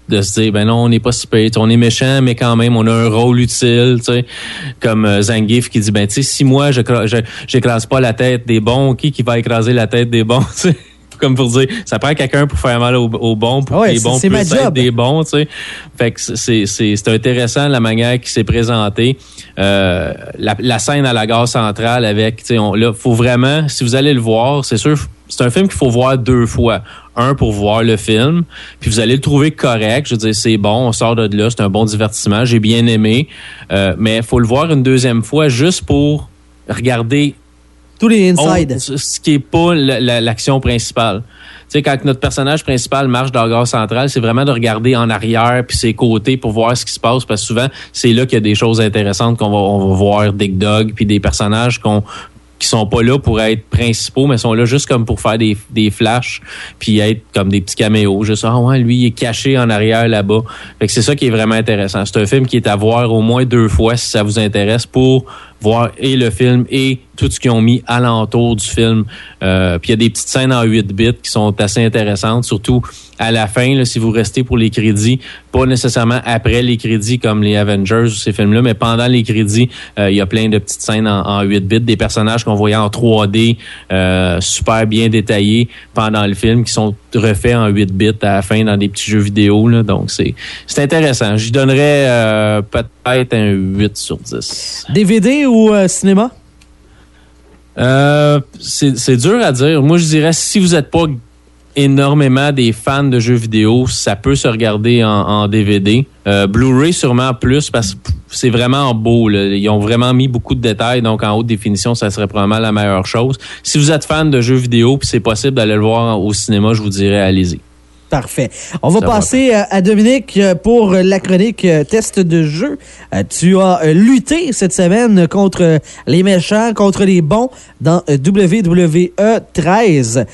de se dire, ben non, on n'est pas super, on est méchant, mais quand même, on a un rôle utile, tu sais. Comme euh, Zangief qui dit, ben tu sais, si moi, je j'écrase pas la tête des bons, qui qui va écraser la tête des bons, tu sais? Comme pour dire, ça prend quelqu'un pour faire mal aux, aux bons, pour Ah ouais, que les bons puissent être des bons, tu sais. Fait que c'est intéressant la manière qui s'est présentée. Euh, la, la scène à la gare centrale avec, tu sais, là, faut vraiment, si vous allez le voir, c'est sûr, c'est un film qu'il faut voir deux fois. Un pour voir le film, puis vous allez le trouver correct. Je veux dire, c'est bon, on sort de là, c'est un bon divertissement, j'ai bien aimé. Euh, mais il faut le voir une deuxième fois juste pour regarder Tous les inside. autre- ce qui est pas la- la- l'action principale. Tu sais, quand notre personnage principal marche dans la gare centrale, c'est vraiment de regarder en arrière puis ses côtés pour voir ce qui se passe parce que souvent, c'est là qu'il y a des choses intéressantes qu'on va, on va voir Dick Dog puis des personnages qu'on qui sont pas là pour être principaux, mais sont là juste comme pour faire des, des flashs, puis être comme des petits caméos. Juste, ah ouais, lui, il est caché en arrière là-bas. Fait que c'est ça qui est vraiment intéressant. C'est un film qui est à voir au moins deux fois si ça vous intéresse pour voir et le film et tout ce qu'ils ont mis alentour du film. Euh, puis il y a des petites scènes en 8 bits qui sont assez intéressantes, surtout à la fin, là, si vous restez pour les crédits, pas nécessairement après les crédits comme les Avengers ou ces films-là, mais pendant les crédits, euh, il y a plein de petites scènes en, en 8 bits, des personnages qu'on voyait en 3D, euh, super bien détaillés pendant le film, qui sont refaits en 8 bits à la fin dans des petits jeux vidéo. Là, donc c'est c'est intéressant. J'y donnerais euh, peut-être un 8 sur 10. DVD ou euh, cinéma? Euh, c'est dur à dire. Moi, je dirais, si vous n'êtes pas énormément des fans de jeux vidéo, ça peut se regarder en, DVD. Euh, Blu-ray sûrement plus parce que c'est vraiment beau. Ils ont vraiment mis beaucoup de détails, donc en haute définition, ça serait probablement la meilleure chose. Si vous êtes fan de jeux vidéo, puis c'est possible d'aller le voir au cinéma, je vous dirais allez-y. Parfait. On va Ça passer euh, à Dominique euh, pour euh, la chronique test de jeu. Tu as lutté cette semaine contre les méchants, contre les bons dans WWE 13.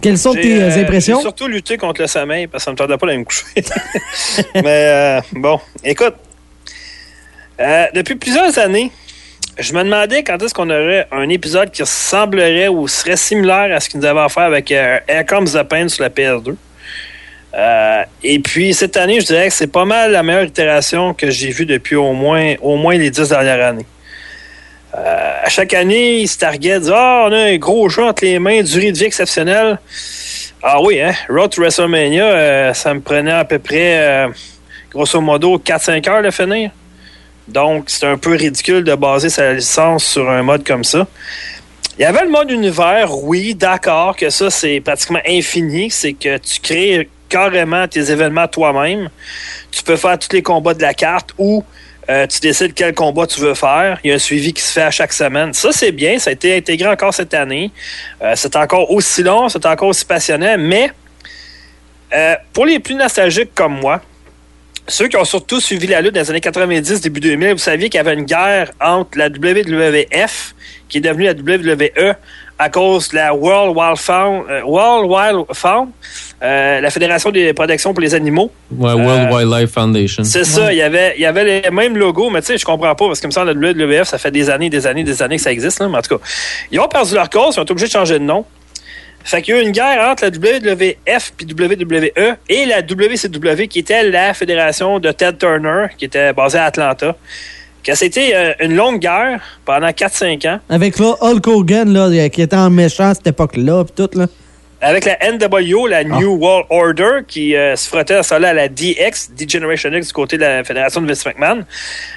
Quelles sont tes euh, impressions? J'ai surtout lutté contre le sommeil parce que ça me tardait pas d'aller me coucher. Mais euh, bon, écoute, euh, depuis plusieurs années, je me demandais quand est-ce qu'on aurait un épisode qui ressemblerait ou serait similaire à ce qu'ils nous avaient à faire avec euh, Air Comes the Pain sur la PS2. Euh, et puis cette année, je dirais que c'est pas mal la meilleure itération que j'ai vue depuis au moins, au moins les dix dernières années. Euh, à chaque année, il se Ah, on a un gros jeu entre les mains, durée de vie exceptionnelle. Ah oui, hein? Road to WrestleMania, euh, ça me prenait à peu près, grosso modo, 4-5 heures de finir. Donc, c'est un peu ridicule de baser sa licence sur un mode comme ça. Il y avait le mode univers, oui, d'accord, que ça, c'est pratiquement infini. C'est que tu crées carrément tes événements toi-même. Tu peux faire tous les combats de la carte ou euh, tu décides quel combat tu veux faire. Il y a un suivi qui se fait à chaque semaine. Ça, c'est bien. Ça a été intégré encore cette année. Euh, c'est encore aussi long, c'est encore aussi passionnant. Mais euh, pour les plus nostalgiques comme moi, ceux qui ont surtout suivi la lutte dans les années 90, début 2000, vous saviez qu'il y avait une guerre entre la WWF, qui est devenue la WWE, à cause de la World Wild Fund, euh, World Wild Fund euh, la Fédération des protections pour les animaux. Ouais, World Wildlife Foundation. C'est ça, il y avait, il y avait les mêmes logos, mais tu sais, je comprends pas, parce que comme ça, la WWF, ça fait des années, des années, des années que ça existe, là, mais en tout cas, ils ont perdu leur cause, ils ont été obligés de changer de nom. Fait qu'il y a eu une guerre entre la WWF et WWE et la WCW, qui était la fédération de Ted Turner, qui était basée à Atlanta. Que c'était euh, une longue guerre pendant 4-5 ans. Avec là, Hulk Hogan, là, qui était en méchant à cette époque-là, pis tout, là. Avec la NWO, la New World Order, qui euh, se frottait à là à la DX, D-Generation X, du côté de la fédération de Vince McMahon.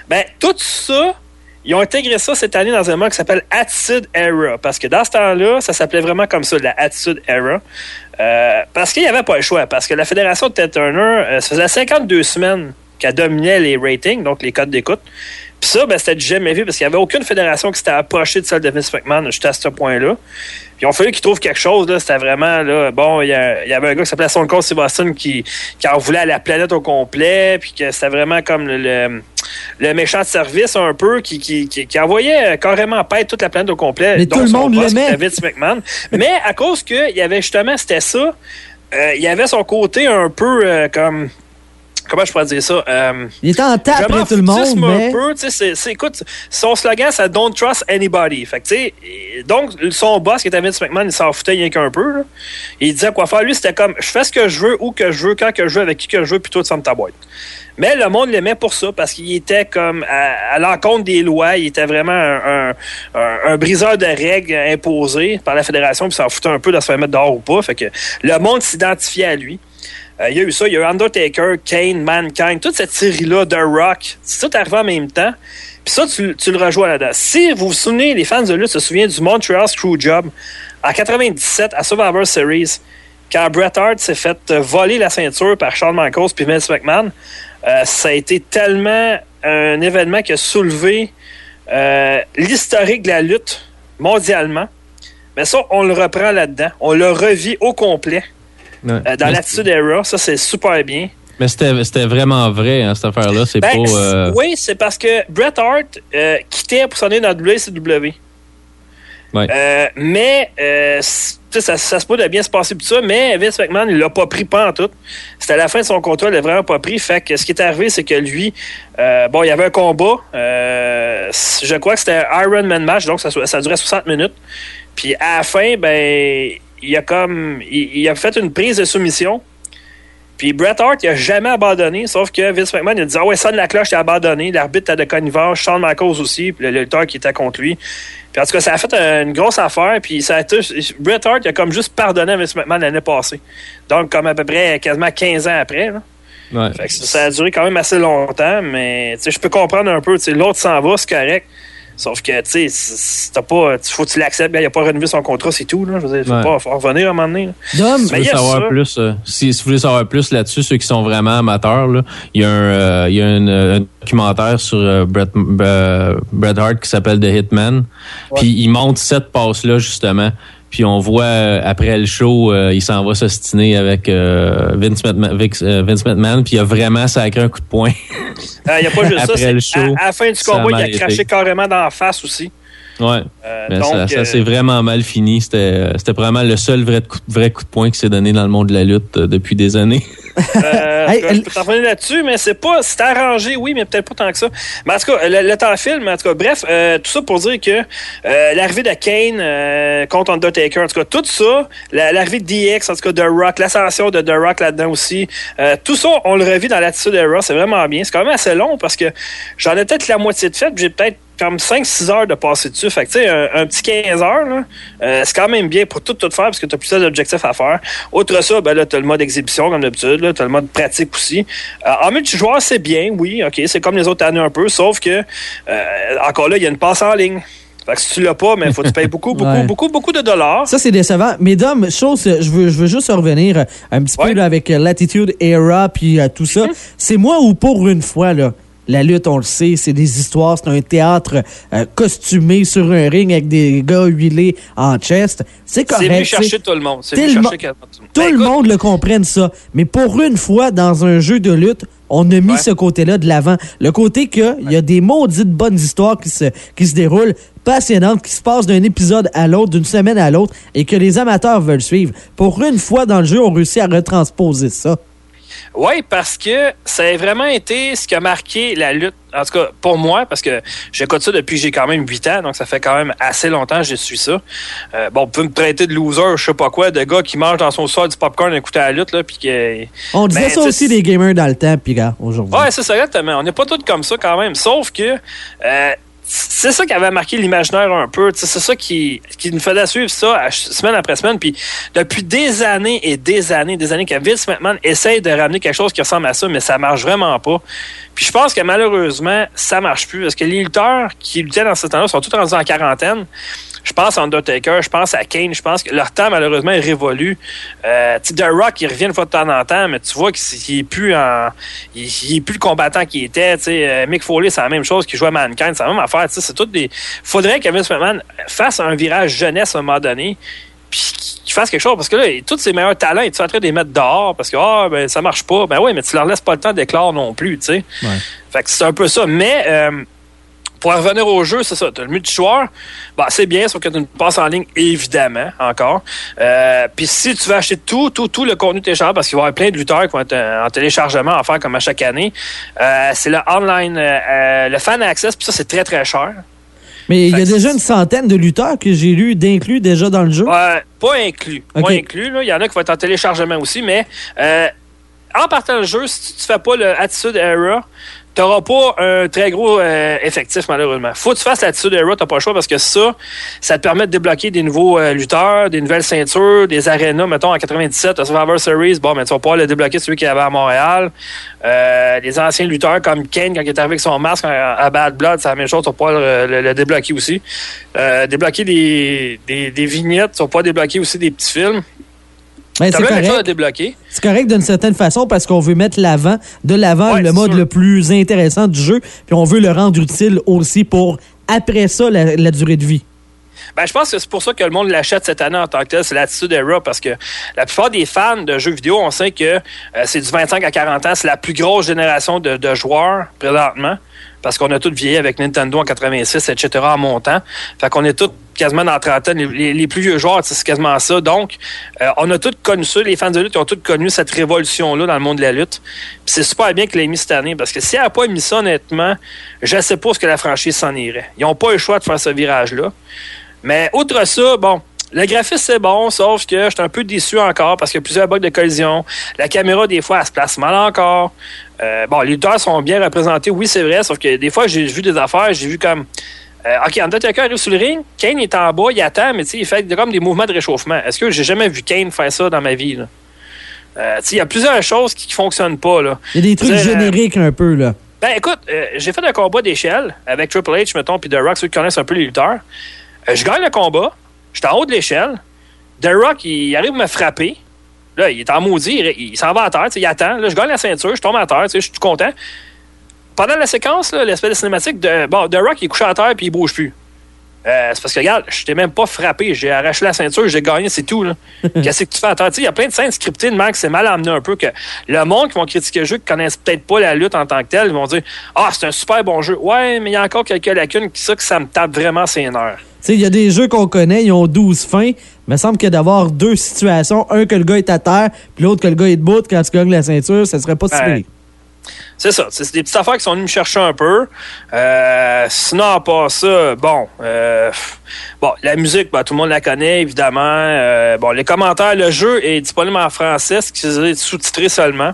Ben, tout ça, ils ont intégré ça cette année dans un mode qui s'appelle Attitude Era. Parce que dans ce temps-là, ça s'appelait vraiment comme ça, la Attitude Era. Euh, parce qu'il n'y avait pas le choix. Parce que la fédération de Ted Turner, euh, ça faisait 52 semains qu'elle dominait les ratings, donc les codes d'écoute. Puis ça, ben, c'était du jamais vu parce qu'il n'y avait aucune fédération qui s'était approchée de celle de Vince McMahon jusqu'à ce point-là. Puis il a fallu qu'ils trouvent quelque chose. Là, c'était vraiment là. Bon, il y, avait un gars qui s'appelait Stone Cold Austin qui, qui en voulait à la planète au complet. Puis que c'était vraiment comme le, le, le méchant de service un peu qui, qui, qui, qui envoyait carrément pète toute la planète au complet. Mais tout le son monde l'aimait. Vince McMahon. Mais à cause qu'il y avait justement, c'était ça. euh, il y avait son côté un peu euh, comme. Comment je pourrais dire ça? Euh, Il était en tape après tout le monde, mais... un peu, c'est- c'est- écoute, son slogan, c'est Don't trust anybody. Fait que, donc, son boss, qui était Vince McMahon, il s'en foutait rien qu'un peu, là. Il disait quoi faire. Lui, c'était comme, je fais ce que je veux, où que je veux, quand que je veux, avec qui que je veux, puis toi, tu fermes ta boîte. Mais le monde l'aimait pour ça, parce qu'il était comme à, à l'encontre des lois. Il était vraiment un, un- un- un briseur de règles imposées par la fédération, puis il s'en foutait un peu de se faire mettre dehors ou pas. Fait que le monde s'identifiait à lui. Euh, il y a eu ça, il y a eu Undertaker, Kane, Mankind, toute cette série-là de Rock. C'est tout arrivé en même temps. Puis ça, tu, le rejoins là-dedans. Si vous vous souvenez, les fans de lutte se souviennent du Montreal Screwjob en 97 à Survivor Series, quand Bret Hart s'est fait euh, voler la ceinture par Shawn Michaels puis Vince McMahon. Euh, ça a été tellement un événement qui a soulevé l'historique de la lutte mondialement. Mais ça, on le reprend là-dedans. On le revit au complet. Ouais. Euh, dans l'attitude era, ça c'est super bien. Mais c'était vraiment vrai, hein, cette affaire-là. C'est Ben, pas. euh, Oui, c'est parce que Bret Hart euh, quittait pour s'en aller dans WCW. Ouais. Euh, mais ça, ça se peut de bien se passer tout ça, mais Vince McMahon, il l'a pas pris pas en tout. C'était à la fin de son contrat, il l'a vraiment pas pris. Fait que ce qui est arrivé, c'est que lui, bon, il y avait un combat. je crois que c'était un Iron Man match, donc ça, ça durait 60 minutes. Puis à la fin, ben, il a comme, il, il a fait une prise de soumission. Puis Bret Hart, il a jamais abandonné, sauf que Vince McMahon, il a dit Ah ouais, sonne la cloche, a abandonné. L'arbitre était de connivence, Shawn Michaels aussi, puis le lutteur qui était contre lui. Puis en tout cas, ça a fait une grosse affaire, puis ça a. Bret Hart, il a comme juste pardonné à Vince McMahon l'année passée. Donc, comme à peu près quasiment 15 ans après. là. ouais. Fait que ça, ça a duré quand même assez longtemps, mais je peux comprendre un peu. L'autre s'en va, c'est correct. Sauf que, tu sais, t'as pas. Faut que tu l'acceptes. Il a pas renouvelé son contrat, c'est tout. Là. Je veux dire, faut Ouais. pas faut revenir à un moment donné. Dom, Si Mais savoir ça. plus, euh, si, si vous voulez savoir plus là-dessus, ceux qui sont vraiment amateurs, là, il y a un, euh, il y a une, euh, un documentaire sur euh, Bret, Bret Hart qui s'appelle The Hitman. Puis il monte cette passe-là, justement. Puis on voit, euh, après le show, euh, il s'en va s'ostiner avec euh, Vince, McMahon, Vince, euh, Vince McMahon. Puis il a vraiment sacré un coup de poing. Euh, Il n'y a pas juste ça. Après le show, à, à la fin du combat, il a craché carrément dans la face aussi. Ouais. Euh, Mais donc, ça, ça euh, s'est vraiment mal fini. C'était c'était vraiment le seul vrai coup, vrai coup de poing qui s'est donné dans le monde de la lutte euh, depuis des années. Euh, Hey, je peux t'en revenir là-dessus, mais c'est pas. C'est arrangé, oui, mais peut-être pas tant que ça. Mais en tout cas, le, le temps file, mais en tout cas, bref, euh, tout ça pour dire que euh, l'arrivée de Kane euh, contre Undertaker, en tout cas, tout ça, la- l'arrivée de DX, en tout cas, de Rock, l'ascension de The Rock là-dedans aussi, euh, tout ça, on le revit dans l'attitude de Rock, c'est vraiment bien. C'est quand même assez long parce que j'en ai peut-être la moitié de fait, puis j'ai peut-être comme 5-6 heures de passer dessus. Fait que, tu sais, un, un petit 15 heures, là, euh, c'est quand même bien pour tout, tout faire parce que tu as plusieurs objectifs à faire. Outre ça, ben là, tu as le mode exhibition, comme d'habitude. Tu as le mode pratique aussi. Euh, en multijoueur, c'est bien, oui, OK. C'est comme les autres années un peu, sauf que, euh, encore là, il y a une passe en ligne. Fait que si tu l'as pas, mais faut que tu payes beaucoup, beaucoup, Ouais. beaucoup, beaucoup de dollars. Ça, c'est décevant. Mesdames, chose, je veux, je veux juste revenir un petit peu là, avec euh, Latitude Era puis tout ça. C'est moi ou pour une fois, là, la lutte, on le sait, c'est des histoires, c'est un théâtre euh, costumé sur un ring avec des gars huilés en chest. C'est correct. C'est venu chercher tout le monde. C'est venu chercher tout le monde. Tout Ben, le écoute, monde le comprenne ça. Mais pour une fois, dans un jeu de lutte, on a mis Ouais. ce côté-là de l'avant. Le côté qu'il y a des maudites bonnes histoires qui se, qui se déroulent, passionnantes, qui se passent d'un épisode à l'autre, d'une semaine à l'autre, et que les amateurs veulent suivre. Pour une fois dans le jeu, on réussit à retransposer ça. Oui, parce que ça a vraiment été ce qui a marqué la lutte. En tout cas, pour moi, parce que j'écoute ça depuis que j'ai quand même 8 ans, donc ça fait quand même assez longtemps que je suis ça. Euh, bon, vous pouvez me traiter de loser, je sais pas quoi, de gars qui mange dans son sol du popcorn et écouter la lutte, là, puis que... On disait Ben, ça aussi des gamers dans le temps, puis gars, aujourd'hui. Ouais, c'est ça, exactement. On n'est pas tous comme ça quand même. Sauf que euh, c'est ça qui avait marqué l'imaginaire un peu. C'est ça qui, qui nous faisait suivre ça semaine après semaine. Puis depuis des années et des années, des années que Vince McMahon essaye de ramener quelque chose qui ressemble à ça, mais ça marche vraiment pas. Puis je pense que malheureusement, ça marche plus. Parce que les lutteurs qui luttaient dans ce temps-là sont tous rendus en quarantaine. Je pense à Undertaker, je pense à Kane, je pense que leur temps, malheureusement, est révolu. Euh, The Rock, il revient une fois de temps en temps, mais tu vois qu'il est plus en, il, il est plus le combattant qu'il était. Euh, Mick Foley, c'est la même chose qu'il jouait à Mankind, c'est la même affaire. C'est tout des. Faudrait que Vince McMahon fasse un virage jeunesse à un moment donné, puis qu'il fasse quelque chose, parce que là, tous ses meilleurs talents, ils sont en train de les mettre dehors, parce que ah, ben ça marche pas. Ben oui, mais tu leur laisses pas le temps d'éclore non plus, sais. Ouais. Fait que c'est un peu ça. Mais euh, pour en revenir au jeu, c'est ça. T'as le multijoueur, bah, c'est bien, sauf que tu une passe en ligne, évidemment, encore. Euh, Puis si tu veux acheter tout, tout, tout le contenu téléchargeable, parce qu'il va y avoir plein de lutteurs qui vont être euh, en téléchargement à faire comme à chaque année, euh, c'est le online, euh, le fan access, puis ça, c'est très, très cher. Mais il y a déjà une centaine de lutteurs que j'ai lu d'inclus déjà dans le jeu. Pas inclus. Pas inclus. là. Il y en a qui vont être en téléchargement aussi, mais en partant le jeu, si tu fais pas le Attitude Era, t'auras pas un très gros euh, effectif, malheureusement. Faut que tu fasses l'Attitude Era, t'as pas le choix, parce que ça, ça te permet de débloquer des nouveaux euh, lutteurs, des nouvelles ceintures, des arénas. Mettons, en 97, le Survivor Series, bon, mais tu vas pouvoir le débloquer, celui qu'il y avait à Montréal. Euh, les anciens lutteurs comme Kane, quand il est arrivé avec son masque à, à Bad Blood, c'est la même chose, tu vas pouvoir le débloquer aussi. Euh, débloquer des, des, des vignettes, tu vas pouvoir débloquer aussi des petits films. Ben, c'est à correct. débloquer. C'est correct d'une certaine façon parce qu'on veut mettre l'avant, de l'avant Ouais, le mode sûr. le plus intéressant du jeu, puis on veut le rendre utile aussi pour après ça la, la durée de vie. Ben, je pense que c'est pour ça que le monde l'achète cette année en tant que tel, c'est l'attitude Era, parce que la plupart des fans de jeux vidéo, on sait que euh, c'est du 25 à 40 ans, c'est la plus grosse génération de, de joueurs présentement, parce qu'on a tous vieilli avec Nintendo en 86, etc. en montant. Fait qu'on est tous quasiment dans la trentaine. Les, plus vieux joueurs, c'est quasiment ça. Donc, euh, on a tous connu ça. Les fans de lutte ont tous connu cette révolution-là dans le monde de la lutte. C'est super bien qu'il l'ait mis cette année, parce que s'il n'avait pas mis ça, honnêtement, je ne sais pas ce que la franchise s'en irait. Ils n'ont pas eu le choix de faire ce virage-là. Mais outre ça, bon, le graphisme c'est bon, sauf que je suis un peu déçu encore parce qu'il y a plusieurs bugs de collision. La caméra, des fois, elle se place mal encore. Euh, bon, les lutteurs sont bien représentés, oui, c'est vrai, sauf que des fois, j'ai vu des affaires, j'ai vu comme. Euh, OK, Undertaker arrive sur le ring, Kane est en bas, il attend, mais tu sais, il fait comme des mouvements de réchauffement. Est-ce que j'ai jamais vu Kane faire ça dans ma vie, là? Euh, il y a plusieurs choses qui, qui fonctionnent pas, là. Il y a des trucs Euh, génériques un peu, là. Ben écoute, euh, j'ai fait un combat d'échelle avec Triple H, mettons, puis The Rock, ceux qui connaissent un peu les lutteurs. Euh, je gagne le combat, je suis en haut de l'échelle. The Rock, il arrive à me frapper. Là, il est en maudit, il, il s'en va à terre, il attend. Là, je gagne la ceinture, je tombe à terre, je suis tout content. Pendant la séquence, l'espèce de cinématique, de, bon, The Rock, il est couché à terre puis il bouge plus. Euh, c'est parce que, regarde, je t'ai même pas frappé. J'ai arraché la ceinture, j'ai gagné, c'est tout. Qu'est-ce que tu fais à terre? Il y a plein de scènes scriptées de que c'est mal amené un peu. que Le monde qui vont critiquer le jeu, qui connaissent peut-être pas la lutte en tant que telle, ils vont dire Ah, c'est un super bon jeu. Ouais, mais il y a encore quelques lacunes qui ça que ça me tape vraiment ses nerfs. Tu sais, il y a des jeux qu'on connaît, ils ont 12 fins, mais il me semble que d'avoir deux situations, un que le gars est à terre, puis l'autre que le gars est debout quand tu gagnes la ceinture, ça serait pas si Ouais. C'est ça. C'est des petites affaires qui sont venues me chercher un peu. Euh, sinon, à part ça, bon, euh, bon, la musique, ben, tout le monde la connaît, évidemment. Euh, bon, les commentaires, le jeu est disponible en français, ce qui est sous-titré seulement.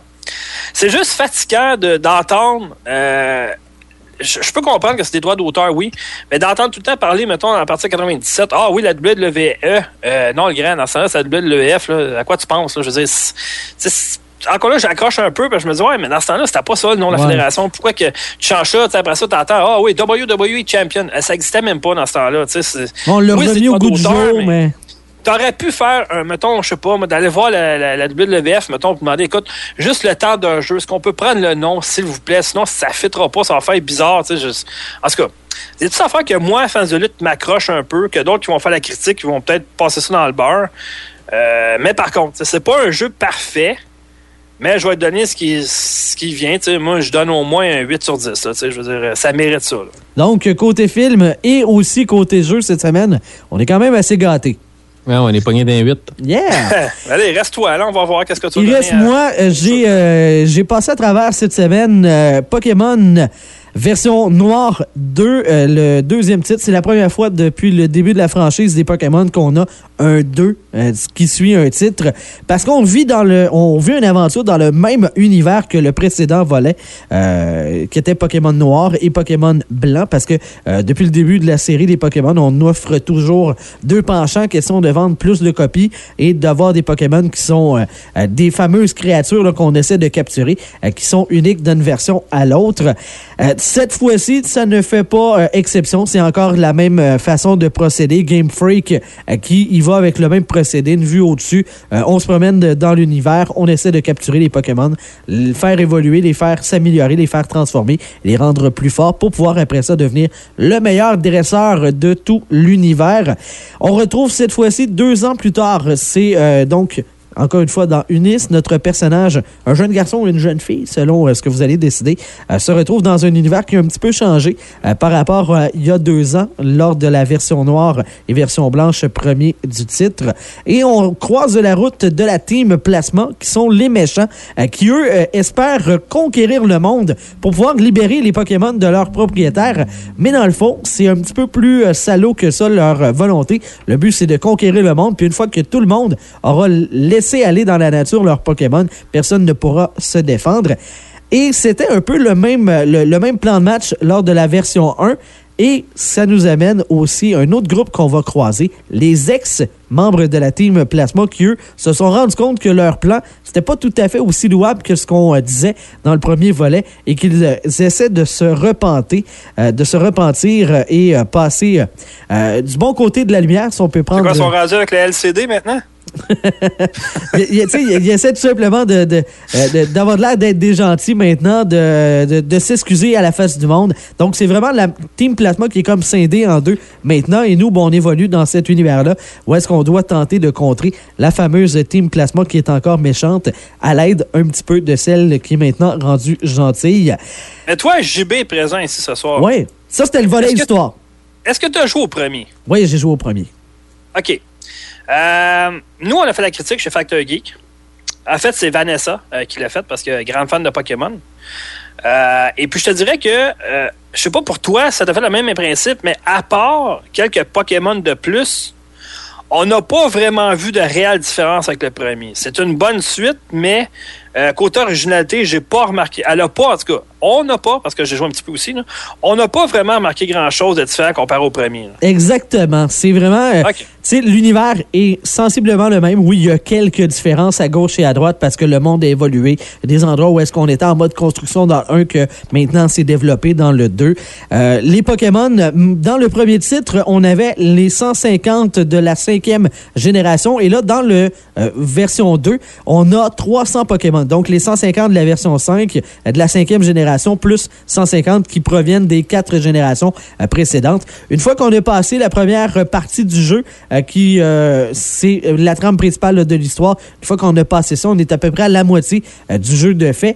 C'est juste fatigant de- d'entendre je, je peux comprendre que c'est des droits d'auteur, oui, mais d'entendre tout le temps parler, mettons, à partir de 97, ah oui, la WWE, euh, non, le grand, dans ce sens-là, c'est la WWF, là, à quoi tu penses, là? Je veux dire, c'est- encore là, j'accroche un peu, parce que je me dis, ouais, mais dans ce temps-là, c'était pas ça le nom de la Ouais. fédération. Pourquoi que tu changes ça, après ça, t'entends, ah oui, WWE Champion. Euh, Ça existait même pas dans ce temps-là, tu sais. c'est- On l'a Oui, c'est remis au goût du jour, mais... T'aurais pu faire, un, mettons, je sais pas, d'aller voir la, la, WWF, mettons, pour demander, écoute, juste le temps d'un jeu, est-ce qu'on peut prendre le nom, s'il vous plaît? Sinon, ça fitera pas, ça va faire bizarre, tu sais. juste- En tout cas, c'est tout ça affaire que moi, fans de lutte, m'accroche un peu, que d'autres qui vont faire la critique, qui vont peut-être passer ça dans le beurre. Euh, mais par contre, c'est pas un jeu parfait, mais je vais te donner ce qui, ce qui vient. Moi, je donne au moins un 8 sur 10, là. Je veux dire, ça mérite ça. Donc, côté film et aussi côté jeu cette semaine, on est quand même assez gâtés. Ouais, on est pogné d'un 8. Yeah! Allez, reste-toi, là, on va voir qu'est-ce que tu Il reste à- moi, euh, j'ai euh, j'ai passé à travers cette semaine euh, Pokémon version noire 2, euh, le deuxième titre. C'est la première fois depuis le début de la franchise des Pokémon qu'on a un 2 euh, qui suit un titre parce qu'on vit dans le on vit une aventure dans le même univers que le précédent volet euh, qui était Pokémon noir et Pokémon blanc parce que euh, depuis le début de la série des Pokémon, on offre toujours deux penchants question de vendre plus de copies et d'avoir des Pokémon qui sont euh, euh, des fameuses créatures qu'on essaie de capturer, qui sont uniques d'une version à l'autre. Cette fois-ci, ça ne fait pas euh, exception. C'est encore la même euh, façon de procéder. Game Freak euh, qui y va avec le même procédé, une vue au-dessus. On se promène dans l'univers, on essaie de capturer les Pokémon, les faire évoluer, les faire s'améliorer, les faire transformer, les rendre plus forts pour pouvoir après ça devenir le meilleur dresseur de tout l'univers. On retrouve cette fois-ci deux ans plus tard. C'est donc encore une fois, dans Unis, notre personnage, un jeune garçon ou une jeune fille, selon euh, ce que vous allez décider, euh, se retrouve dans un univers qui a un petit peu changé euh, par rapport à il y a deux ans, lors de la version noire et version blanche premier du titre. Et on croise la route de la team Plasma, qui sont les méchants, qui eux espèrent conquérir le monde pour pouvoir libérer les Pokémon de leurs propriétaires. Mais dans le fond, c'est un petit peu plus salaud que ça, leur volonté. Le but, c'est de conquérir le monde. Puis une fois que tout le monde aura laissé aller dans la nature leurs Pokémon, personne ne pourra se défendre. Et c'était un peu le même, le, le même plan de match lors de la version 1. Et ça nous amène aussi à un autre groupe qu'on va croiser, les ex-membres de la team Plasma, qui eux se sont rendus compte que leur plan, c'était pas tout à fait aussi louable que ce qu'on euh, disait dans le premier volet et qu'ils euh, essaient de se repenter, euh, de se repentir et euh, passer du bon côté de la lumière, si on peut C'est prendre. quoi, ils sont rendus avec la LCD maintenant? Il, essaie tout simplement de- de- euh, de- d'avoir l'air d'être des gentils maintenant, de, de- de s'excuser à la face du monde. Donc, c'est vraiment la Team Plasma qui est comme scindée en deux maintenant. Et nous, bon, on évolue dans cet univers-là où est-ce qu'on doit tenter de contrer la fameuse Team Plasma qui est encore méchante à l'aide un petit peu de celle qui est maintenant rendue gentille. Mais toi, JB est présent ici ce soir. Ouais, ça, c'était le volet histoire. Est-ce que tu as joué au premier? Oui, j'ai joué au premier. OK. Euh, nous, on a fait la critique chez Factor Geek. En fait, c'est Vanessa euh, qui l'a fait parce que grande fan de Pokémon. Euh, et puis, je te dirais que, je sais pas pour toi, ça te fait le même principe, mais à part quelques Pokémon de plus, on n'a pas vraiment vu de réelle différence avec le premier. C'est une bonne suite, mais côté originalité, j'ai pas remarqué. Elle a pas, en tout cas, on n'a pas, parce que j'ai joué un petit peu aussi, là, on n'a pas vraiment remarqué grand-chose de différent comparé au premier. là. Exactement. C'est vraiment. euh, OK. Tu sais, l'univers est sensiblement le même. Oui, il y a quelques différences à gauche et à droite parce que le monde a évolué. Des endroits où est-ce qu'on était en mode construction dans le 1 que maintenant c'est développé dans le 2. Euh, les Pokémon, dans le premier titre, on avait les 150 de la cinquième génération et là, dans le euh, version 2, on a 300 Pokémon. Donc, les 150 de la version 5 euh, de la cinquième génération plus 150 qui proviennent des quatre générations euh, précédentes. Une fois qu'on a passé la première partie du jeu, euh, qui euh, c'est la trame principale de l'histoire, une fois qu'on a passé ça, on est à peu près à la moitié du jeu de fait.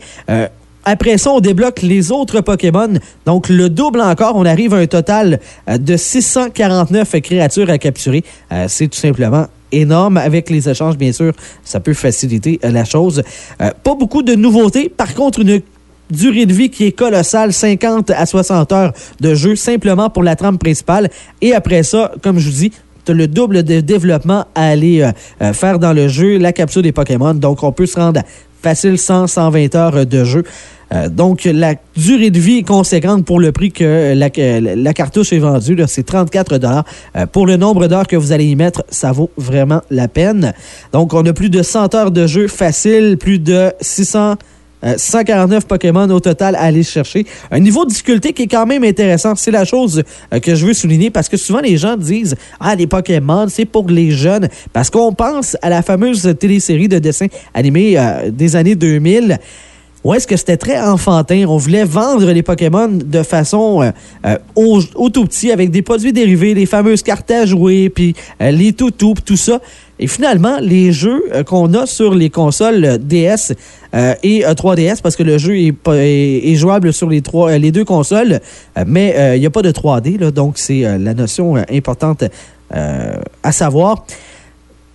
Après ça, on débloque les autres Pokémon. Donc, le double encore, on arrive à un total de 649 créatures à capturer. C'est tout simplement énorme. Avec les échanges, bien sûr, ça peut faciliter la chose. Pas beaucoup de nouveautés. Par contre, une durée de vie qui est colossale, 50 à 60 heures de jeu, simplement pour la trame principale. Et après ça, comme je vous dis, le double de développement à aller euh, euh, faire dans le jeu, la capture des Pokémon. Donc, on peut se rendre facile 100, 120 heures de jeu. Euh, donc, la durée de vie est conséquente pour le prix que la, la cartouche est vendue. C'est 34 Euh, Pour le nombre d'heures que vous allez y mettre, ça vaut vraiment la peine. Donc, on a plus de 100 heures de jeu facile, plus de 600... euh, 149 Pokémon au total à aller chercher. Un niveau de difficulté qui est quand même intéressant. C'est la chose euh, que je veux souligner parce que souvent les gens disent Ah, les Pokémon, c'est pour les jeunes. Parce qu'on pense à la fameuse télésérie de dessins animés euh, des années 2000. Où est-ce que c'était très enfantin? On voulait vendre les Pokémon de façon euh, euh, au, tout petit avec des produits dérivés, les fameuses cartes à jouer, puis euh, les toutous, tout ça. Et finalement, les jeux euh, qu'on a sur les consoles euh, DS euh, et euh, 3DS, parce que le jeu est, jouable sur les, deux consoles, mais il n'y a pas de 3D, là, donc c'est la notion importante à savoir.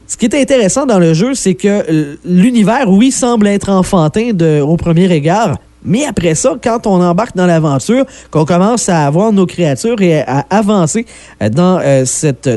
Ce qui est intéressant dans le jeu, c'est que l'univers, oui, semble être enfantin au premier égard, mais après ça, quand on embarque dans l'aventure, qu'on commence à avoir nos créatures et à avancer euh, dans, euh,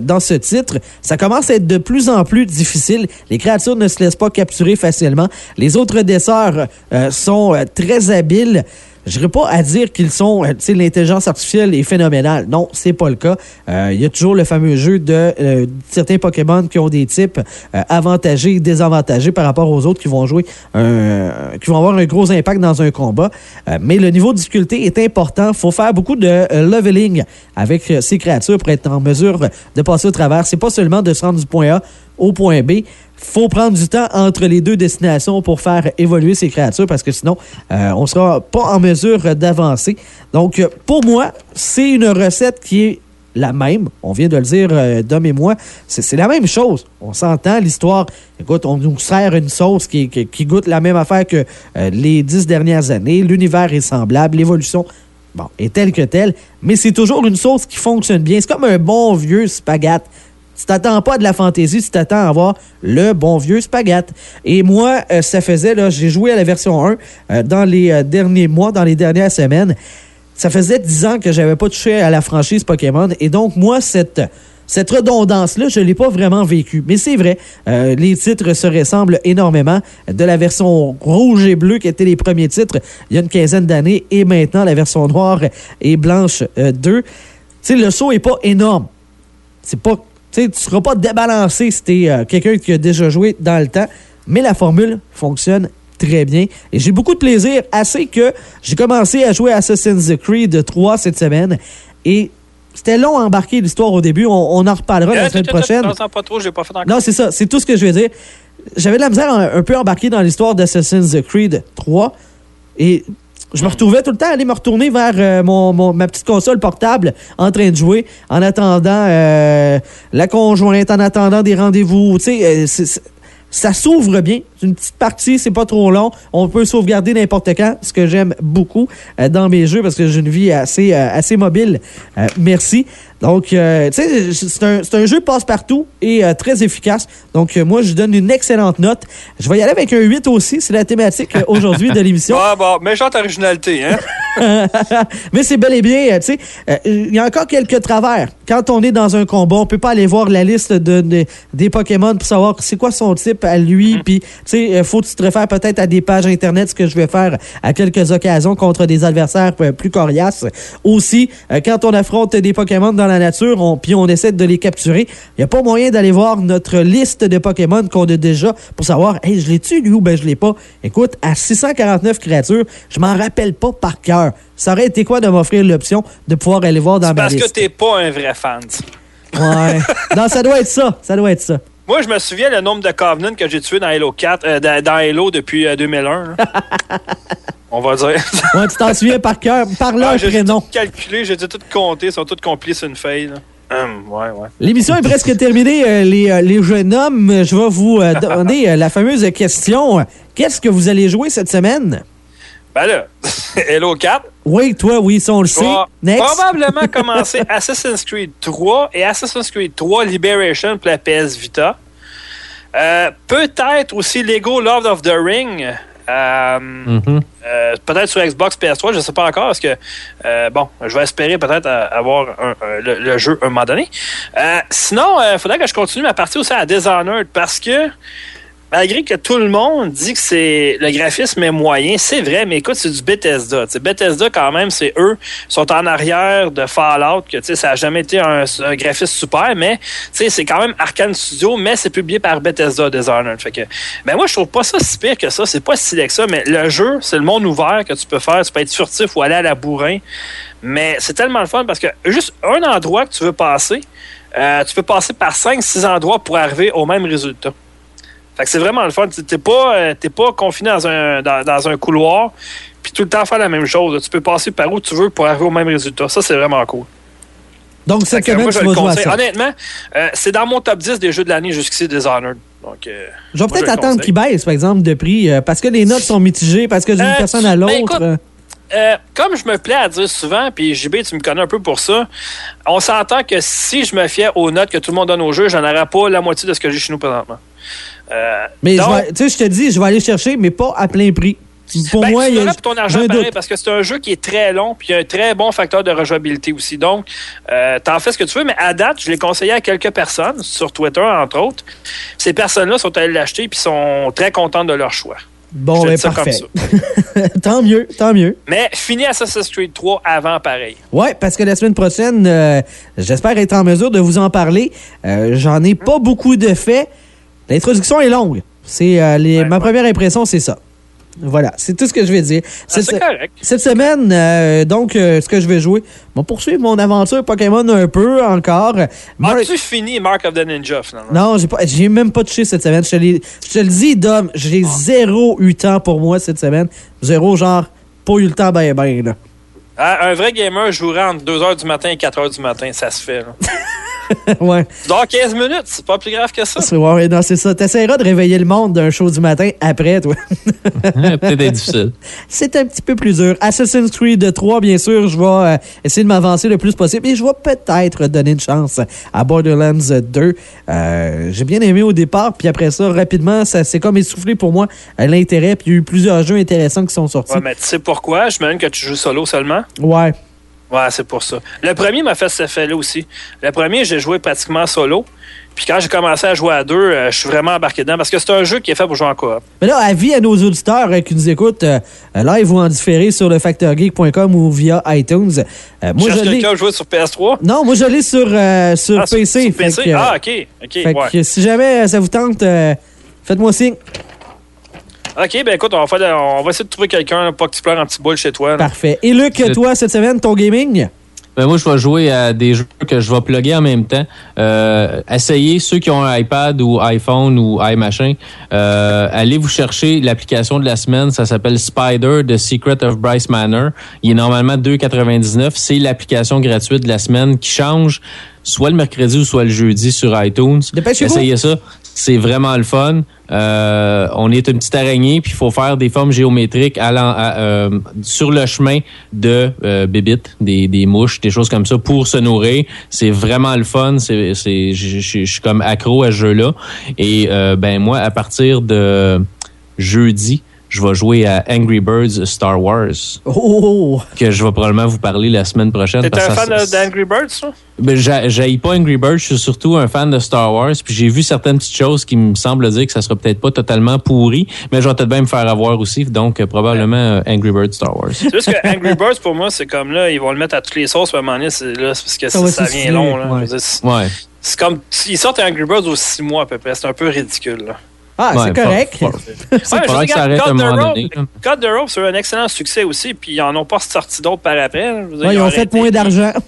dans ce titre, ça commence à être de plus en plus difficile. Les créatures ne se laissent pas capturer facilement. Les autres desseurs euh, sont euh, très habiles. Je n'irai pas à dire qu'ils sont, euh, tu sais, l'intelligence artificielle est phénoménale. Non, c'est pas le cas. Euh, Il y a toujours le fameux jeu de euh, certains Pokémon qui ont des types euh, avantagés et désavantagés par rapport aux autres qui vont jouer, un- qui vont avoir un gros impact dans un combat. Euh, mais le niveau de difficulté est important. faut faire beaucoup de euh, leveling avec euh, ces créatures pour être en mesure de passer au travers. C'est pas seulement de se rendre du point A au point B. faut prendre du temps entre les deux destinations pour faire évoluer ces créatures parce que sinon, euh, on sera pas en mesure d'avancer. Donc, pour moi, c'est une recette qui est la même. On vient de le dire, euh, Dom et moi. C'est la même chose. On s'entend, l'histoire. Écoute, on nous sert une sauce qui, goûte la même affaire que euh, les dix dernières années. L'univers est semblable. L'évolution bon, est telle que telle. Mais c'est toujours une sauce qui fonctionne bien. C'est comme un bon vieux spaghette. Tu t'attends pas à de la fantaisie, tu t'attends à avoir le bon vieux spaghette. Et moi, euh, ça faisait, j'ai joué à la version 1 euh, dans les euh, derniers mois, dans les dernières semaines. Ça faisait 10 ans que j'avais pas touché à la franchise Pokémon. Et donc, moi, cette, redondance-là, je l'ai pas vraiment vécue. Mais c'est vrai, les titres se ressemblent énormément. De la version rouge et bleue, qui étaient les premiers titres il y a une quinzaine d'années, et maintenant la version noire et blanche euh, 2. Tu sais, le saut est pas énorme. C'est pas. Tu tu seras pas débalancé si t'es euh, quelqu'un qui a déjà joué dans le temps, mais la formule fonctionne très bien. Et j'ai beaucoup de plaisir, assez que j'ai commencé à jouer Assassin's Creed 3 cette semaine. Et c'était long à embarquer l'histoire au début. On, on en reparlera la Euh, semaine prochaine. attends, pas trop, j'ai pas fait encore. Non, c'est ça. C'est tout ce que je veux dire. J'avais de la misère un, un peu embarqué dans l'histoire d'Assassin's Creed 3. Et je me retrouvais tout le temps à aller me retourner vers euh, mon, ma petite console portable en train de jouer, en attendant euh, la conjointe, en attendant des rendez-vous. Tu sais, euh, ça s'ouvre bien. C'est une petite partie, c'est pas trop long. On peut sauvegarder n'importe quand, ce que j'aime beaucoup dans mes jeux parce que j'ai une vie assez, assez mobile. Merci. Donc, euh, tu sais, c'est un, un jeu passe-partout et euh, très efficace. Donc, euh, moi, je donne une excellente note. Je vais y aller avec un 8 aussi. C'est la thématique aujourd'hui de l'émission. Ah, bon, méchante originalité, hein? Mais c'est bel et bien, tu sais, il y a encore quelques travers. Quand on est dans un combat, on peut pas aller voir la liste de, de- des Pokémon pour savoir c'est quoi son type à lui. Puis, tu sais, faut que tu te réfères peut-être à des pages Internet, ce que je vais faire à quelques occasions contre des adversaires plus coriaces. Aussi, quand on affronte des Pokémon dans la nature, on, puis on essaie de les capturer, il n'y a pas moyen d'aller voir notre liste de Pokémon qu'on a déjà pour savoir, hey, je l'ai-tu lui ou ben je l'ai pas. Écoute, à 649 créatures, je m'en rappelle pas par cœur. Ça aurait été quoi de m'offrir l'option de pouvoir aller voir dans ma Parce que liste? t'es pas un vrai fan. Ouais. non, ça doit être ça. Ça doit être ça. Moi, je me souviens le nombre de Covenant que j'ai tué dans Halo 4, euh, dans, dans Halo depuis euh, 2001. On va dire. Ouais, tu t'en souviens par cœur. Par leur Ah, j'ai prénom. tout calculé, j'ai tout compté, ils sont tous complis sur une feuille. Hum, ouais, ouais. L'émission est presque terminée, euh, les, euh, les jeunes hommes. Je vais vous euh, demander euh, la fameuse question. Qu'est-ce que vous allez jouer cette semaine? Ben là, Halo 4. Oui, toi, oui, ça, on le sait. Next. probablement commencer Assassin's Creed 3 et Assassin's Creed 3 Liberation pour la PS Vita. Peut-être aussi Lego Lord of the Ring. Euh, euh, peut-être sur Xbox PS3, je ne sais pas encore, parce que, euh, bon, je vais espérer peut-être avoir le, le jeu un moment donné. Sinon, il faudrait que je continue ma partie aussi à Dishonored, parce que malgré que tout le monde dit que c'est le graphisme est moyen, c'est vrai, mais écoute, c'est du Bethesda. Bethesda, quand même, c'est eux, sont en arrière de Fallout, que ça n'a jamais été un, un graphisme super, mais c'est quand même Arkane Studio, mais c'est publié par Bethesda Dishonored. Fait que, ben moi, je trouve pas ça si pire que ça. C'est pas si que ça, mais le jeu, c'est le monde ouvert que tu peux faire. Tu peux être furtif ou aller à la bourrin. Mais c'est tellement le fun parce que juste un endroit que tu veux passer, euh, tu peux passer par 5-6 endroits pour arriver au même résultat. Fait que c'est vraiment le fun. Tu n'es pas, euh, t'es pas confiné dans un, dans, dans un couloir puis tout le temps faire la même chose. Tu peux passer par où tu veux pour arriver au même résultat. Ça, c'est vraiment cool. Donc, cette que semaine, moi, je tu vas jouer à ça. Honnêtement, euh, c'est dans mon top 10 des jeux de l'année jusqu'ici Dishonored. Donc, euh, Je vais peut-être attendre qu'il baisse, par exemple, de prix, euh, parce que les notes sont mitigées, parce que d'une personne à ben, l'autre. écoute, euh, Euh, comme je me plais à dire souvent, puis JB, tu me connais un peu pour ça, on s'entend que si je me fiais aux notes que tout le monde donne au jeu, j'en aurais pas la moitié de ce que j'ai chez nous présentement. Euh, mais je donc, vais- tu sais, je te dis, je vais aller chercher, mais pas à plein prix. Pour ben, moi, tu il y a pour ton argent pareil, doute. parce que c'est un jeu qui est très long, puis il y a un très bon facteur de rejouabilité aussi. Donc, euh, t'en fais ce que tu veux, mais à date, je l'ai conseillé à quelques personnes, sur Twitter, entre autres. Ces personnes-là sont allées l'acheter, puis sont très contentes de leur choix. Bon, je ben parfait. ça. tant mieux, tant mieux. Mais finis Assassin's Creed 3 avant pareil. Ouais, parce que la semaine prochaine, euh, j'espère être en mesure de vous en parler. Euh, J'en ai pas beaucoup de faits. L'introduction est longue. C'est euh, Ouais, ma ouais. première impression, c'est ça. Voilà, c'est tout ce que je vais dire. Ah, Cette- C'est correct. Cette semaine, euh, donc, euh, ce que je vais jouer, je vais poursuivre mon aventure Pokémon un peu encore. Mar- As-tu fini Mark of the Ninja, finalement? non, j'ai pas, j'ai même pas touché cette semaine. Je te, l'ai- je te le dis, Dom, j'ai Ah. zéro eu temps pour moi cette semaine. Zéro, genre, pas eu le temps ben ben, là. Ah, un vrai gamer jouerait entre 2h du matin et 4h du matin, ça se fait. Là. ouais. Tu dors 15 minutes, c'est pas plus grave que ça. C'est ouais, non, c'est ça. T'essaieras de réveiller le monde d'un show du matin après, toi. Peut-être être difficile. c'est un petit peu plus dur. Assassin's Creed 3, bien sûr, je vais euh, essayer de m'avancer le plus possible et je vais peut-être donner une chance à Borderlands 2. Euh, J'ai bien aimé au départ, puis après ça, rapidement, ça s'est comme essoufflé pour moi euh, l'intérêt, puis il y a eu plusieurs jeux intéressants qui sont sortis. Ouais, mais tu sais pourquoi? Je me que tu joues solo seulement. Ouais. Ouais, c'est pour ça. Le premier m'a fait cet effet-là aussi. Le premier, j'ai joué pratiquement solo. Puis quand j'ai commencé à jouer à deux, euh, je suis vraiment embarqué dedans parce que c'est un jeu qui est fait pour jouer en coop. Mais là, avis à nos auditeurs euh, qui nous écoutent euh, live ou en différé sur le factorgeek.com ou via iTunes. Moi, je l'ai. quelqu'un jouer sur PS3? Non, moi, je l'ai sur, sur Ah, PC. sur PC? que, Ah, OK. OK, Fait ouais. que si jamais ça vous tente, faites-moi signe. OK, ben écoute, on va, faire, on va essayer de trouver quelqu'un, pas que tu pleures un petit boule chez toi. là. Parfait. Et Luc, toi, cette semaine, ton gaming? Ben moi, je vais jouer à des jeux que je vais plugger en même temps. Euh, essayez, ceux qui ont un iPad ou iPhone ou iMachin, euh, allez vous chercher l'application de la semaine. Ça s'appelle Spider, The Secret of Bryce Manor. Il est normalement 2,99. C'est l'application gratuite de la semaine qui change soit le mercredi ou soit le jeudi sur iTunes. Essayez ça. C'est vraiment le fun. Euh, on est une petite araignée, puis il faut faire des formes géométriques allant à, euh, sur le chemin de euh, bébites, des, des mouches, des choses comme ça pour se nourrir. C'est vraiment le fun. C'est, c'est, je suis comme accro à ce jeu-là. Et euh, ben moi, à partir de jeudi, je vais jouer à Angry Birds Star Wars, Oh! que je vais probablement vous parler la semaine prochaine. T'es un fan d'Angry Birds, ça? ben, j'haïs pas Angry Birds, je suis surtout un fan de Star Wars. Puis j'ai vu certaines petites choses qui me semblent dire que ça sera peut-être pas totalement pourri, mais je vais peut-être bien me faire avoir aussi. Donc, euh, probablement euh, Angry Birds Star Wars. C'est juste que Angry Birds, pour moi, c'est comme là, ils vont le mettre à toutes les sauces, puis à un moment donné, c'est là, c'est parce que Ça ça, vient long. Là. C'est Ouais. c'est comme, ils sortent Angry Birds aux six mois à peu près. C'est un peu ridicule. Là. Ah, Ouais, c'est correct. faudrait que ça arrête un Cut the moment Rope- donné. Cut the Rope, c'est un excellent succès aussi, puis ils en ont pas sorti d'autres par après. veux dire, Ouais, ils ont arrêté. fait moins d'argent.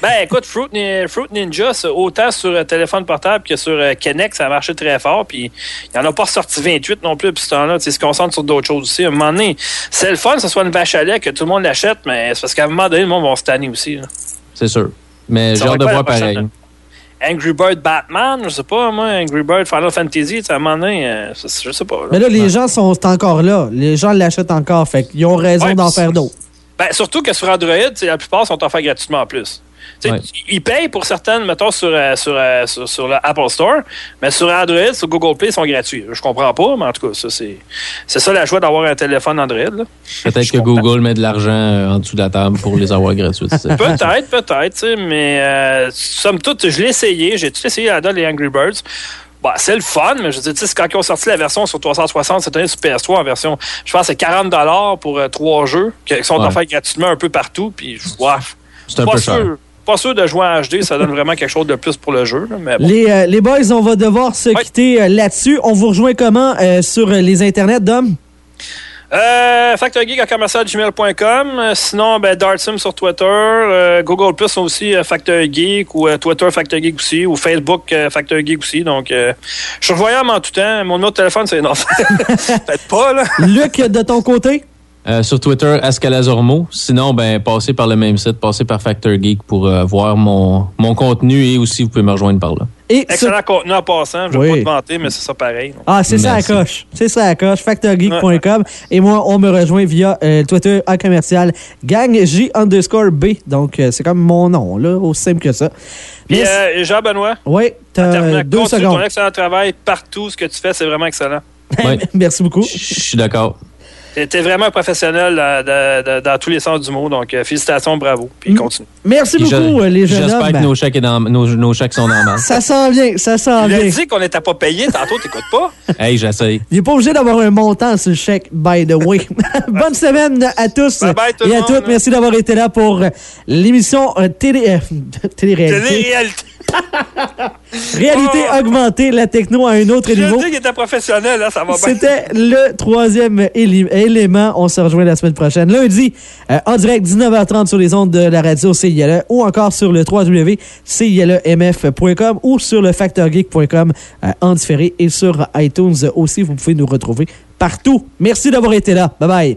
Ben écoute, Fruit, Ni- Fruit Ninja, c'est autant sur euh, téléphone portable que sur euh, Kinect, ça a marché très fort. Puis il n'y en a pas sorti 28 non plus depuis ce temps-là. Tu sais, Ils se concentrent sur d'autres choses aussi. À un moment donné, c'est le fun que ce soit une vache à lait, que tout le monde l'achète, mais c'est parce qu'à un moment donné, le monde va se tanner aussi. C'est sûr. Mais j'ai hâte de voir pareil. prochaine? Angry Bird Batman, je sais pas, moi, Angry Bird Final Fantasy, à un moment donné, euh, je sais pas. là. Mais là, les gens sont encore là. Les gens l'achètent encore. Fait qu'ils ont raison Ouais, d'en faire d'autres. Ben, surtout que sur Android, la plupart sont offerts gratuitement en plus. Ouais. Ils payent pour certaines, mettons, sur, euh, sur, euh, sur, sur le Apple Store, mais sur Android, sur Google Play, ils sont gratuits. Je comprends pas, mais en tout cas, ça, c'est, c'est ça la joie d'avoir un téléphone Android. là. Peut-être Je que comprends. Google met de l'argent euh, en dessous de la table pour les avoir gratuites. c'est- Peut-être, peut-être, mais euh, somme toute, je l'ai essayé. J'ai tout essayé là-dedans, les Angry Birds. bah, c'est le fun, mais je veux dire, quand ils ont sorti la version sur 360, cette année sur PS3 en version, je pense c'est 40 pour euh, trois jeux qui sont Ouais. offerts gratuitement un peu partout. Puis, ouais, C'est un peu sûr, cher. Pas sûr de jouer en HD, ça donne vraiment quelque chose de plus pour le jeu. là, mais bon. Les, euh, les boys, on va devoir se quitter euh, là-dessus. On vous rejoint comment euh, sur les internets, Dom? Euh, FactorGeek à commercialgmail.com. Sinon, ben, Dartsim sur Twitter. Euh, Google Plus aussi euh, Factor Geek ou euh, Twitter Factor Geek aussi ou Facebook Factor Geek aussi. Donc, euh, je suis revoyable en tout temps. Mon numéro de téléphone, c'est non. Peut-être pas, là. Luc, de ton côté? Euh, sur Twitter, Ascalazormo. Sinon, ben, passez par le même site, passez par Factor Geek pour euh, voir mon, mon contenu et aussi vous pouvez me rejoindre par là. Et ce- Excellent contenu en passant. Je ne vais Oui. pas te vanter, mais c'est ça pareil. Ah, c'est ça à Merci. coche. C'est ça à coche. Factorgeek.com. Et moi, on me rejoint via euh, Twitter en commercial gang J underscore B. Donc, euh, c'est comme mon nom, là, aussi simple que ça. Puis, Merci. euh, Jean-Benoît, oui, t'as terminant, deux secondes. ton excellent travail partout. Ce que tu fais, c'est vraiment excellent. Ouais. Merci beaucoup. Je suis d'accord. Tu es vraiment un professionnel dans tous les sens du mot. Donc, euh, félicitations, bravo. Puis, Mm. continue. Merci Puis beaucoup, je- euh, les jeunes J'espère que nos chèques, est dans- nos, nos chèques sont dans. Ça sent bien, ça sent Tu bien. l'as dit qu'on n'était pas payé. Tantôt, t'écoutes pas. Hey, j'essaye. Il n'est pas obligé d'avoir un montant sur le chèque, by the way. Bonne semaine à tous Bye bye, tout et le à monde. toutes. Merci d'avoir été là pour l'émission euh, télé, euh, télé-réalité. Télé-réalité. Réalité Oh. augmentée, la techno à un autre Je niveau. dis qu'il était professionnel, là, ça va. C'était le troisième élément. On se rejoint la semaine prochaine. Lundi, euh, en direct, 19h30 sur les ondes de la radio CILE ou encore sur le www.cilemf.com ou sur le factorgeek.com euh, en différé et sur iTunes aussi. Vous pouvez nous retrouver partout. Merci d'avoir été là. Bye bye.